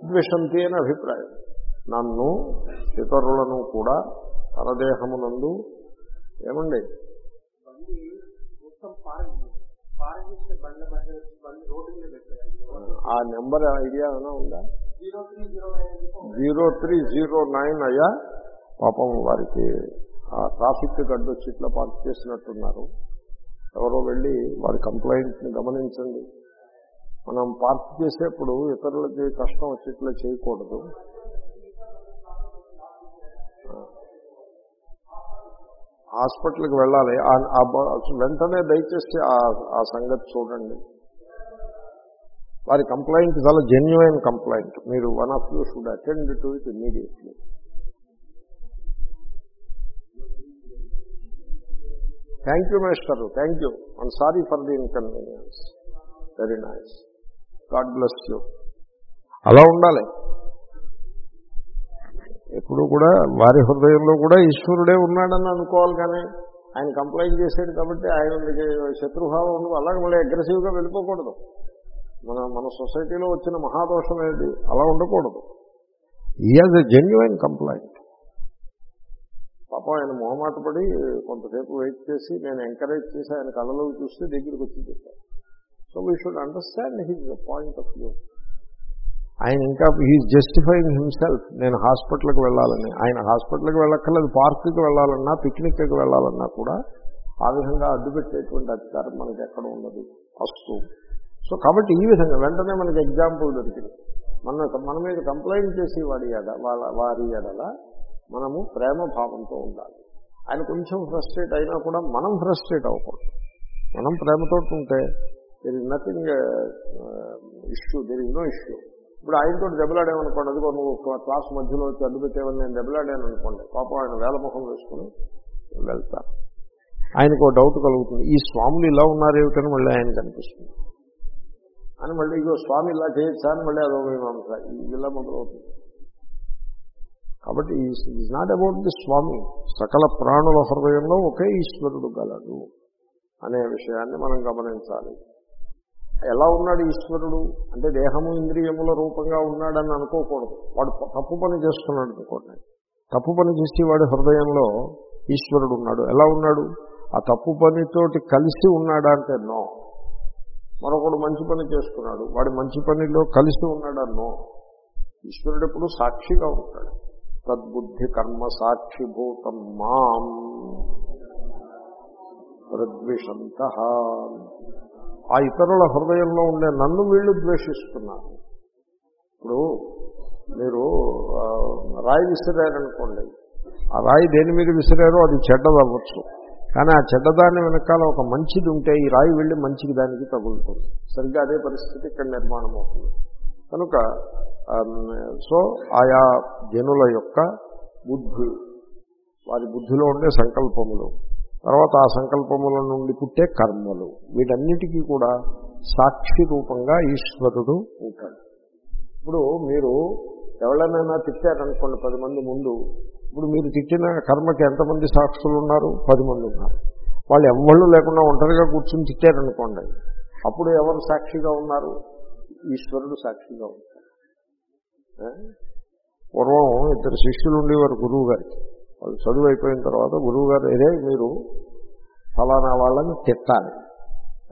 ద్విషంతి అని అభిప్రాయం. నన్ను ఇతరులను కూడా పరదేహమునందు ఏమండి? ఆ నెంబర్ ఐడియా ఏమైనా ఉందా? Zero three zero nine zero three zero nine అయ్యా పాపం వారికి ఆ ట్రాఫిక్ గడ్డు వచ్చి ఇట్లా పార్క్ చేసినట్టున్నారు. ఎవరో వెళ్ళి వారి కంప్లైంట్ని గమనించండి. మనం పార్క్ చేసేప్పుడు ఇతరులకి కష్టం వచ్చేట్లా చేయకూడదు. హాస్పిటల్కి వెళ్ళాలి. ఆ- వెంటనే దయచేసి ఆ- ఆ సంగతి చూడండి. వారి కంప్లైంట్ చాలా జెన్యున్ కంప్లైంట్. మీరు one of you should attend to it immediately thank you master thank you I'm sorry for the inconvenience very nice God bless you అలా ఉండాలి. ఎప్పుడు కూడా వారి హృదయంలో కూడా ఈశ్వరుడే ఉన్నాడని అనుకోవాలి కానీ ఆయన కంప్లైంట్ చేశాడు కాబట్టి ఆయన శత్రుభావం ఉండదు అలాగే మళ్ళీ అగ్రెసివ్గా వెళ్ళిపోకూడదు. మన మన సొసైటీలో వచ్చిన మహాదోషం ఏది? అలా ఉండకూడదు. ఈ హాజ్ ఎ జెన్యున్ కంప్లైంట్ పాపం ఆయన మొహమాట పడి కొంతసేపు వెయిట్ చేసి నేను ఎంకరేజ్ చేసి ఆయన కళ్ళలో చూస్తే దగ్గరికి వచ్చి చెప్పాను so we should understand his point of view ఆయన ఇంకా హీఈ్ జస్టిఫైయింగ్ హిమ్సెల్ఫ్ నేను హాస్పిటల్కి వెళ్ళాలని. ఆయన హాస్పిటల్కి వెళ్ళక్కర్లేదు పార్కుకి వెళ్ళాలన్నా పిక్నిక్కి వెళ్ళాలన్నా కూడా ఆ విధంగా అడ్డుపెట్టేటువంటి అధికారం మనకి ఎక్కడ ఉన్నది వస్తు. సో కాబట్టి ఈ విధంగా వెంటనే మనకి ఎగ్జాంపుల్ దొరికింది. మన మన మీద కంప్లైంట్ చేసి వాడి ఎడ వాళ్ళ వారి ఎడల మనము ప్రేమ భావంతో ఉండాలి. ఆయన కొంచెం ఫ్రస్ట్రేట్ అయినా కూడా మనం ఫ్రస్ట్రేట్ అవ్వకూడదు. మనం ప్రేమతో ఉంటే there is nothing issue there is no issue ఇప్పుడు ఆయనతో దెబ్బలాడామనుకోండి అది నువ్వు క్లాస్ మధ్యలో వచ్చి అడ్డు పెట్టేవని నేను దెబ్బలాడాను అనుకోండి పాపం ఆయన వేలముఖం వేసుకుని వెళ్తాను ఆయనకు ఒక డౌట్ కలుగుతుంది ఈ స్వాములు ఇలా ఉన్నారేమిటని మళ్ళీ ఆయన కనిపిస్తుంది అని మళ్ళీ ఇగో స్వామి ఇలా చేయొచ్చా అని మళ్ళీ అదో మీమాంస ఇలా మొదలవుతుంది. కాబట్టి is not about the swami సకల ప్రాణుల హృదయంలో ఒకే ఈశ్వరుడు గలడు అనే విషయాన్ని మనం గమనించాలి. ఎలా ఉన్నాడు ఈశ్వరుడు? అంటే దేహము ఇంద్రియముల రూపంగా ఉన్నాడని అనుకోకూడదు. వాడు తప్పు పని చేస్తున్నాడు అనుకోండి. తప్పు పని చేసి వాడి హృదయంలో ఈశ్వరుడు ఉన్నాడు. ఎలా ఉన్నాడు? ఆ తప్పు పనితోటి కలిసి ఉన్నాడా అంటే నో. మరొకడు మంచి పని చేస్తున్నాడు వాడి మంచి పనిలో కలిసి ఉన్నాడా? నో. ఈశ్వరుడు ఎప్పుడు సాక్షిగా ఉంటాడు. తద్బుద్ధి కర్మ సాక్షిభూతం మాం. ప్రద్విషంత ఆ ఇతరుల హృదయంలో ఉండే నన్ను వీళ్ళు ద్వేషిస్తున్నారు. ఇప్పుడు మీరు రాయి విసిరారనుకోండి. ఆ రాయి దేని మీద విసిరారో అది చెడ్డదవ్వచ్చు. కానీ ఆ చెడ్డదాన్ని వెనకాల ఒక మంచిది ఉంటే ఈ రాయి వెళ్ళి మంచికి దానికి తగులుతుంది. సరిగ్గా అదే పరిస్థితి ఇక్కడ నిర్మాణం అవుతుంది. కనుక సో ఆయా జనుల యొక్క బుద్ధి వారి బుద్ధిలో ఉండే సంకల్పములు. తర్వాత ఆ సంకల్పముల నుండి పుట్టే కర్మలు. వీటన్నిటికీ కూడా సాక్షి రూపంగా ఈశ్వరుడు ఉంటాడు. ఇప్పుడు మీరు ఎవరినైనా తిట్టారనుకోండి పది మంది ముందు ఇప్పుడు మీరు తిట్టిన కర్మకి ఎంతమంది సాక్షులు ఉన్నారు పది మంది ఉన్నారు. వాళ్ళు ఎవళ్ళు లేకుండా ఒంటరిగా కూర్చుని తిట్టారనుకోండి అప్పుడు ఎవరు సాక్షిగా ఉన్నారు? ఈశ్వరుడు సాక్షిగా ఉంటాడు. పూర్వం ఇద్దరు శిష్యులు ఉండేవారు గురువు గారికి వాళ్ళు చదువు అయిపోయిన తర్వాత గురువు గారు ఏదే మీరు ఫలానా వాళ్ళని తిట్టాలి.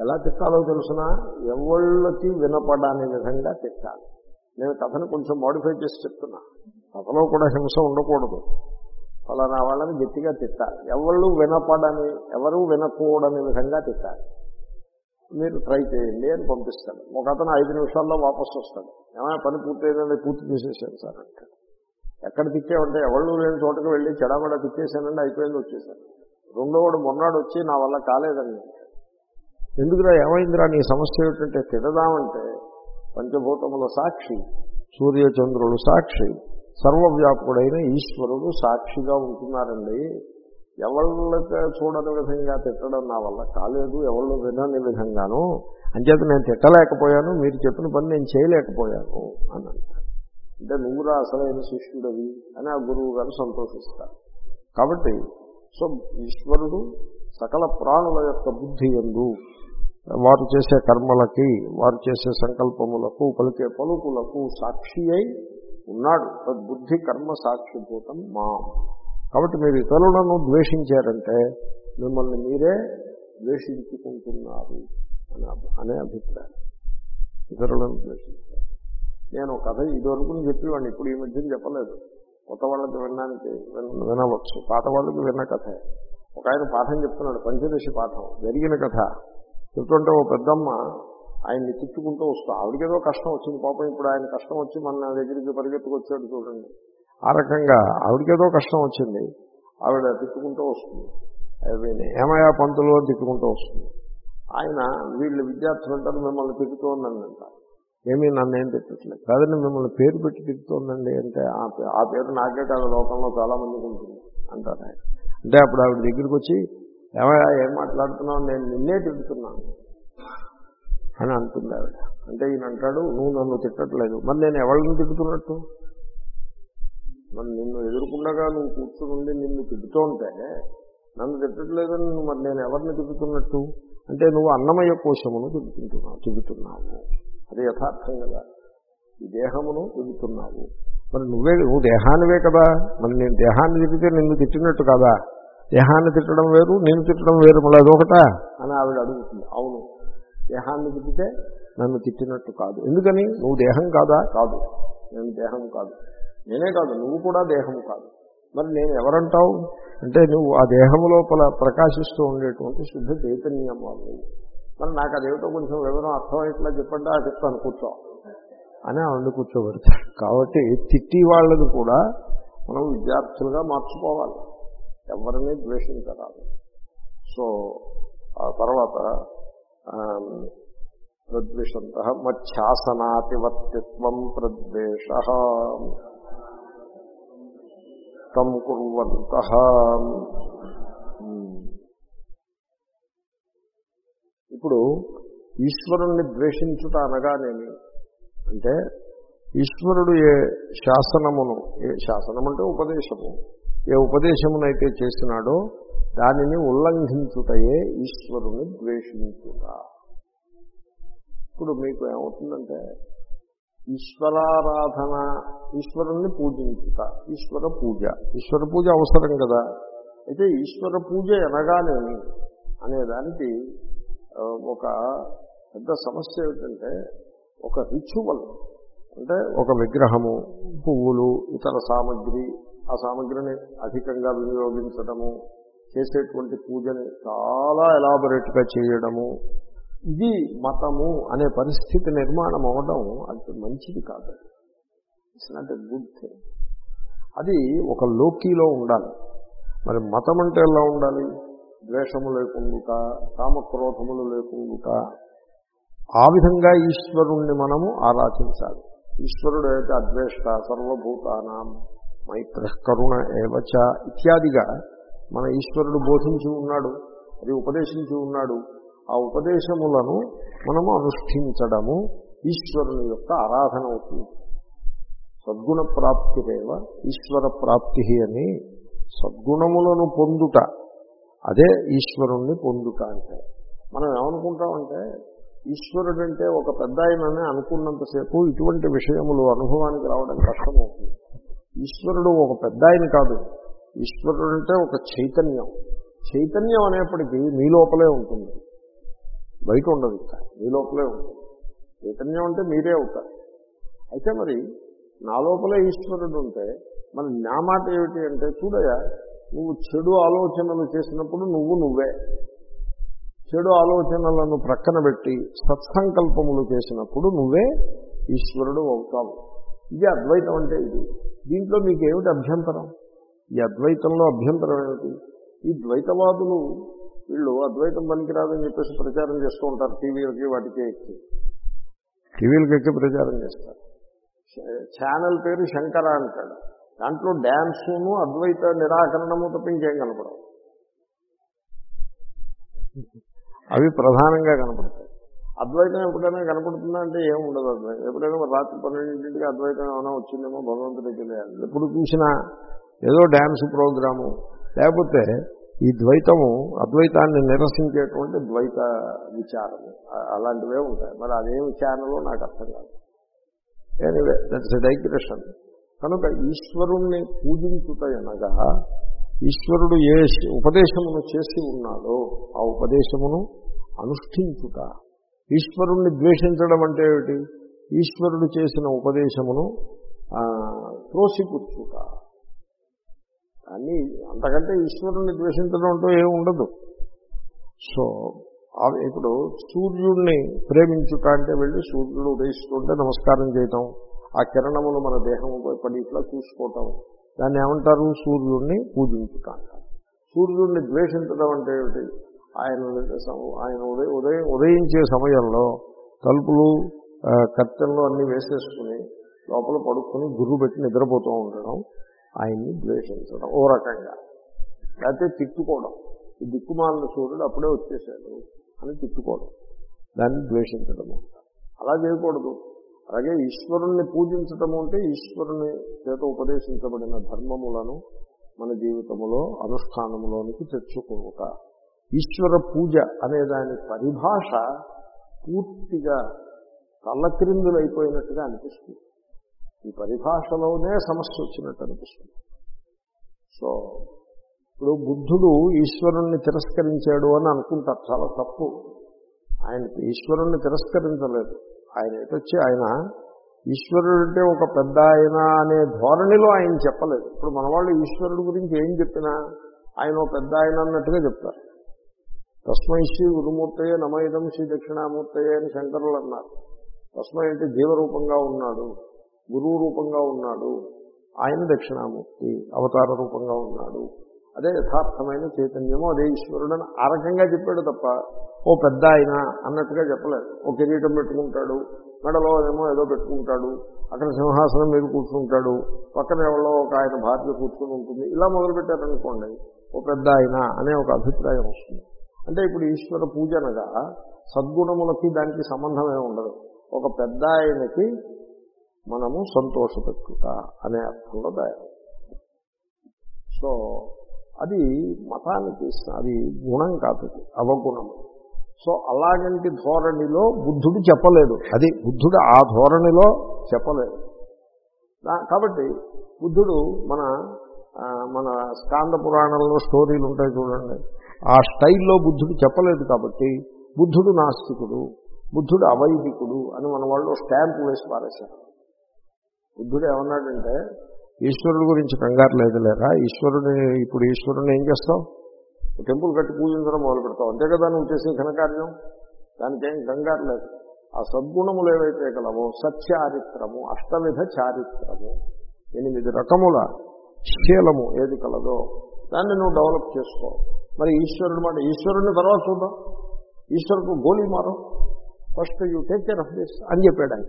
ఎలా తిట్టాలో తెలుసిన? ఎవళ్ళకి వినపడని విధంగా తిట్టాలి. నేను కథను కొంచెం మోడిఫై చేసి చెప్తున్నా. కథలో కూడా హింస ఉండకూడదు. ఫలానా వాళ్ళని గట్టిగా తిట్టాలి. ఎవళ్ళు వినపడని ఎవరు వినకూడని విధంగా తిట్టాలి. మీరు ట్రై చేయండి అని పంపిస్తాడు. ఒక అతను ఐదు నిమిషాల్లో వాపసు వస్తాడు ఏమైనా పని పూర్తయిందని పూర్తి చేసేసాను సార్ అంటాడు. ఎక్కడ తిట్టామంటే ఎవళ్ళు లేని చోటకి వెళ్ళి చెడామడా తిచ్చేసానండి అయిపోయింది వచ్చేసాను. రెండోవాడు మొన్నాడు వచ్చి నా వల్ల కాలేదండి. ఎందుకురా ఏమైందిరా నీ సమస్య ఏమిటంటే తిడదామంటే పంచభూతముల సాక్షి సూర్యచంద్రుడు సాక్షి సర్వవ్యాపుడైన ఈశ్వరుడు సాక్షిగా ఉంటున్నారండి. ఎవళ్ళకి చూడని విధంగా తిట్టడం నా వల్ల కాలేదు ఎవళ్ళు వినని విధంగాను. అంచేత నేను తిట్టలేకపోయాను మీరు చెప్పిన పని నేను చేయలేకపోయాను అని అంటారు. అంటే నువ్వురా అసలైన శిష్యుడవి అని ఆ గురువు గారు సంతోషిస్తారు. కాబట్టి సో ఈశ్వరుడు సకల ప్రాణుల యొక్క బుద్ధి ఎందు వారు చేసే కర్మలకి వారు చేసే సంకల్పములకు పలికే పలుకులకు సాక్షి అయి ఉన్నాడు. తద్బుద్ధి కర్మ సాక్షిభూతం మా. కాబట్టి మీరు ఇతరులను ద్వేషించారంటే మిమ్మల్ని మీరే ద్వేషించుకుంటున్నారు అనే అనే అభిప్రాయం. ఇతరులను ద్వేషించారు. నేను కథ ఇదివరకు చెప్పేవాడిని ఇప్పుడు ఈ మధ్యన చెప్పలేదు. కొత్త వాళ్ళకి వినడానికి విన- వినవచ్చు. పాత వాళ్ళకి విన్న కథ. ఒక ఆయన పాఠం చెప్తున్నాడు పంచదశి పాఠం. జరిగిన కథ. చెప్తుంటే ఓ పెద్దమ్మ ఆయన్ని తిట్టుకుంటూ వస్తూ ఆవిడకేదో కష్టం వచ్చింది పాపం ఇప్పుడు ఆయన కష్టం వచ్చి మన దగ్గరికి పరిగెత్తుకు వచ్చాడు చూడండి. ఆ రకంగా ఆవిడకేదో కష్టం వచ్చింది ఆవిడ తిట్టుకుంటూ వస్తుంది. ఏమయా పంతులు అని తిట్టుకుంటూ వస్తుంది. ఆయన వీళ్ళు విద్యార్థులు అంటారు మిమ్మల్ని తిట్టుతోందని అంటారు ఏమీ నన్ను ఏం తిట్టట్లేదు కాదండి మిమ్మల్ని పేరు పెట్టి తిట్టుతోందండి అంటే ఆ పే- ఆ పేరు నాకే కాదు లోకంలో చాలా మందికి ఉంటుంది అంటారు ఆయన. అంటే అప్పుడు ఆవిడ దగ్గరికి వచ్చి ఏమయ్యా ఏం మాట్లాడుతున్నావు? నేను నిన్నే తిడుతున్నాను అని అంటుంది ఆవిడ. అంటే ఈయన అంటాడు నువ్వు నన్ను తిట్టట్లేదు. మరి నేను ఎవరిని తిడుతున్నట్టు? మరి నిన్ను ఎదుర్కొండగా నువ్వు కూర్చుని ఉండి నిన్ను తిడుతూ ఉంటే నన్ను తిట్టట్లేదని నువ్వు మరి నేను ఎవరిని తిడుతున్నట్టు? అంటే నువ్వు అన్నమయ్య కోశమును తిడుతుంటున్నావు తిడుతున్నావు. అది యథార్థం కదా. ఈ దేహమును తిరుగుతున్నావు మరి నువ్వే నువ్వు దేహానివే కదా. మరి నేను దేహాన్ని తిరిగితే నిన్ను తిట్టినట్టు కదా? దేహాన్ని తిట్టడం వేరు నేను తిట్టడం వేరు మళ్ళీ అదొకటా? అని ఆవిడ అడుగుతుంది. అవును. దేహాన్ని తిట్టితే నన్ను తిట్టినట్టు కాదు. ఎందుకని? నువ్వు దేహం కాదా? కాదు. నేను దేహం కాదు. నేనే కాదు. నువ్వు కూడా దేహం కాదు. మరి నేను ఎవరంటావు? అంటే నువ్వు ఆ దేహము లోపల ప్రకాశిస్తూ ఉండేటువంటి శుద్ధ చైతన్యం వాళ్ళు మరి నాకు అదేమిటో కొంచెం వివరం అర్థమయ్యేట్లా చెప్పండి ఆ చెప్తాను కూర్చో. అని ఆవిడ కూర్చోబెడతారు. కాబట్టి తిట్టి వాళ్ళని కూడా మనం విద్యార్థులుగా మార్చుకోవాలి. ఎవరిని ద్వేషించరాదు. సో ఆ తర్వాత ప్రద్వేషంత మధ్యాసనాతివర్తిత్వం ప్రద్వేష తం కుర్వంత ఇప్పుడు ఈశ్వరుణ్ణి ద్వేషించుట అనగానేమి? అంటే ఈశ్వరుడు ఏ శాసనమును ఏ శాసనం అంటే ఉపదేశము ఏ ఉపదేశమునైతే చేసినాడో దానిని ఉల్లంఘించుటయే ఈశ్వరుని ద్వేషించుట. ఇప్పుడు మీకు ఏమవుతుందంటే ఈశ్వరారాధన ఈశ్వరుణ్ణి పూజించుట ఈశ్వర పూజ. ఈశ్వర పూజ అవసరం కదా? అయితే ఈశ్వర పూజ ఎనగానేమి అనేదానికి ఒక పెద్ద సమస్య ఏమిటంటే ఒక రిచువల్ అంటే ఒక విగ్రహము పువ్వులు ఇతర సామగ్రి ఆ సామగ్రిని అధికంగా వినియోగించడము చేసేటువంటి పూజని చాలా ఎలాబొరేట్గా చేయడము ఇది మతము అనే పరిస్థితి నిర్మాణం అవ్వడం అది మంచిది కాదు. It's not a good thing అది ఒక లోకీలో ఉండాలి. మరి మతం అంటే ఎలా ఉండాలి? ద్వేషము లేకుండుట కామక్రోధములు లేకుండుట. ఆ విధంగా ఈశ్వరుణ్ణి మనము ఆరాధించాలి. ఈశ్వరుడు అయితే అద్వేష్ట సర్వభూతానాం మైత్ర కరుణ ఏవచ ఇత్యాదిగా మన ఈశ్వరుడు బోధించి ఉన్నాడు అది ఉపదేశించి ఉన్నాడు. ఆ ఉపదేశములను మనము అనుష్ఠించడము ఈశ్వరుని యొక్క ఆరాధన అవుతుంది. సద్గుణ ప్రాప్తిరేవ ఈశ్వర ప్రాప్తి అని సద్గుణములను పొందుట అదే ఈశ్వరుణ్ణి పొందుట అంటే. మనం ఏమనుకుంటామంటే ఈశ్వరుడు అంటే ఒక పెద్ద ఆయనని అనుకున్నంతసేపు ఇటువంటి విషయములు అనుభవానికి రావడం కష్టమవుతుంది. ఈశ్వరుడు ఒక పెద్ద ఆయన కాదు. ఈశ్వరుడు అంటే ఒక చైతన్యం. చైతన్యం అనేప్పటికీ మీ లోపలే ఉంటుంది. బయట ఉండదు ఇంకా మీ లోపలే ఉంటుంది. చైతన్యం అంటే మీరే అవుతారు అయితే మరి నా లోపలే ఈశ్వరుడు ఉంటే మరి నా మాట ఏమిటి అంటే చూడయా నువ్వు చెడు ఆలోచనలు చేసినప్పుడు నువ్వు నువ్వే. చెడు ఆలోచనలను ప్రక్కన పెట్టి సత్సంకల్పములు చేసినప్పుడు నువ్వే ఈశ్వరుడు అవుతావు. ఇది అద్వైతం అంటే ఇది. దీంట్లో మీకు ఏమిటి అభ్యంతరం? ఈ అద్వైతంలో అభ్యంతరం ఏమిటి? ఈ ద్వైతవాదులు వీళ్ళు అద్వైతం పనికిరాదని చెప్పేసి ప్రచారం చేస్తూ ఉంటారు టీవీలకి వాటికి. ఎక్కి టీవీలకి ఎక్కి ప్రచారం చేస్తారు. ఛానల్ పేరు శంకర అంటాడు. దాంట్లో డ్యాన్సును అద్వైత నిరాకరణము తప్పించేం కనపడవు. అవి ప్రధానంగా కనపడతాయి. అద్వైతం ఎప్పుడైనా కనపడుతుందా అంటే ఏం ఉండదు అద్వైతం. ఎప్పుడైనా రాత్రి పన్నెండింటికి అద్వైతం ఏమైనా వచ్చిందేమో భగవంతుడికి తెలియాలి. ఎప్పుడు చూసినా ఏదో డ్యాన్స్ ప్రోగ్రాము. లేకపోతే ఈ ద్వైతము అద్వైతాన్ని నిరసించేటువంటి ద్వైత విచారము. అలాంటివే ఉంటాయి. మరి అదేం విచారణలో నాకు అర్థం కాదు. ఎనివే దట్స్ ఎ డైగ్రెషన్ కనుక ఈశ్వరుణ్ణి పూజించుట అనగా ఈశ్వరుడు ఏ ఉపదేశమును చేసి ఉన్నాడో ఆ ఉపదేశమును అనుష్ఠించుట. ఈశ్వరుణ్ణి ద్వేషించడం అంటే ఏమిటి? ఈశ్వరుడు చేసిన ఉపదేశమును త్రోసిపుచ్చుట. కానీ అంతకంటే ఈశ్వరుణ్ణి ద్వేషించడం అంటూ ఏమి ఉండదు. సో ఇప్పుడు సూర్యుడిని ప్రేమించుట అంటే వెళ్ళి సూర్యుడు ఉదయిస్తుంటే నమస్కారం చేయటం. ఆ కిరణములు మన దేహంపై పడి ఇట్లా చూసుకోవటం. దాన్ని ఏమంటారు? సూర్యుడిని పూజించుట అంటారు సూర్యుడిని ద్వేషించడం అంటే ఏమిటి? ఆయన ఆయన ఉదయం ఉదయం ఉదయించే సమయంలో తలుపులు ఆ, అన్నీ అన్ని వేసేసుకుని లోపల పడుకుని గుర్రు పెట్టి నిద్రపోతూ ఉండడం ఆయన్ని ద్వేషించడం ఓ రకంగా. లేకపోతే తిట్టుకోవడం. ఈ దిక్కుమాలిన సూర్యుడు అప్పుడే వచ్చేసాడు అని తిట్టుకోవడం. దాన్ని ద్వేషించడం అలా చేయకూడదు. అలాగే ఈశ్వరుణ్ణి పూజించటము అంటే ఈశ్వరుని చేత ఉపదేశించబడిన ధర్మములను మన జీవితములో అనుష్ఠానములోనికి తెచ్చుకోక ఈశ్వర పూజ అనే దాని పరిభాష పూర్తిగా తల్లక్రిందులైపోయినట్టుగా అనిపిస్తుంది. ఈ పరిభాషలోనే సమస్య వచ్చినట్టు అనిపిస్తుంది. సో ఇప్పుడు బుద్ధుడు ఈశ్వరుణ్ణి తిరస్కరించాడు అని అనుకుంటారు. చాలా తప్పు. ఆయన ఈశ్వరుణ్ణి తిరస్కరించలేదు. ఆయన ఎటొచ్చి ఆయన ఈశ్వరుడు అంటే ఒక పెద్ద ఆయన అనే ధోరణిలో ఆయన చెప్పలేదు. ఇప్పుడు మన వాళ్ళు ఈశ్వరుడు గురించి ఏం చెప్పినా ఆయన ఒక పెద్ద ఆయన అన్నట్టుగా చెప్తారు. తస్మై శ్రీ గురుమూర్తయే నమైదం శ్రీ దక్షిణామూర్తయే అని శంకరులు అన్నారు. తస్మై అంటే జీవరూపంగా ఉన్నాడు గురువు రూపంగా ఉన్నాడు ఆయన దక్షిణామూర్తి అవతార రూపంగా ఉన్నాడు. అదే యథార్థమైన చైతన్యము అదే ఈశ్వరుడు ఆ రకంగా చెప్పాడు తప్ప ఓ పెద్ద ఆయన అన్నట్టుగా చెప్పలేదు. ఓ కిరీటం పెట్టుకుంటాడు మెడలో ఏమో ఏదో పెట్టుకుంటాడు అక్కడ సింహాసనం మీద కూర్చుంటాడు పక్కన ఎవరో ఒక ఆయన భార్య కూర్చుని ఉంటుంది. ఇలా మొదలుపెట్టారనుకోండి ఓ పెద్ద ఆయన అనే ఒక అభిప్రాయం వస్తుంది. అంటే ఇప్పుడు ఈశ్వర పూజనగా సద్గుణములకి దానికి సంబంధమే ఉండదు. ఒక పెద్ద ఆయనకి మనము సంతోషపెట్టుట అనే అర్థంలో తయారు సో అది మతానికి అది గుణం కాదు అవగుణము అవగుణం. సో అలాగంటి ధోరణిలో బుద్ధుడు చెప్పలేదు. అది బుద్ధుడు ఆ ధోరణిలో చెప్పలేదు. కాబట్టి బుద్ధుడు మన మన స్కాంద పురాణంలో స్టోరీలు ఉంటాయి చూడండి. ఆ స్టైల్లో బుద్ధుడు చెప్పలేదు కాబట్టి బుద్ధుడు నాస్తికుడు బుద్ధుడు అవైదికుడు అని మన వాళ్ళు స్టాంప్ వేసి పారేశారు. బుద్ధుడు ఏమన్నాడంటే ఈశ్వరుడు గురించి కంగారు లేదు లేరా ఈశ్వరుని ఇప్పుడు ఈశ్వరుని ఏం చేస్తావు? టెంపుల్ కట్టి పూజించడం మొదలు పెడతావు. అంతే కదా నువ్వు చేసే ఘనకార్యం? దానికేం కంగారు లేదు. ఆ సద్గుణములు ఏవైతే కలవో సత్యారిత్రము అష్టవిధ చారిత్రము ఎనిమిది రకముల శీలము ఏది కలదో దాన్ని నువ్వు డెవలప్ చేసుకో. మరి ఈశ్వరుడు మాట ఈశ్వరుని తర్వాత చూద్దాం. ఈశ్వరుకు గోళీ మారం. First you take care of this అని చెప్పాడు ఆయన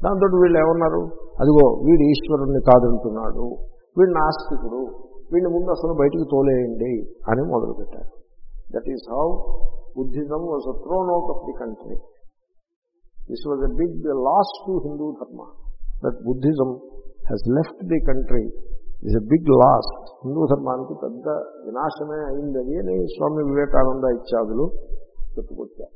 దాంతో వీళ్ళు ఏమన్నారు? అదిగో వీడు ఈశ్వరుణ్ణి కాదంటున్నాడు. వీడు నాస్తికుడు వీడిని ముందు అసలు బయటికి తోలేయండి అని మొదలుపెట్టారు. That is how Buddhism was thrown out of the country this was a big loss to Hindu dharma that Buddhism has left the country is a big loss Hindu ధర్మానికి పెద్ద వినాశమే అయింది అని స్వామి వివేకానంద ఇత్యాదులు చెప్పుకొచ్చారు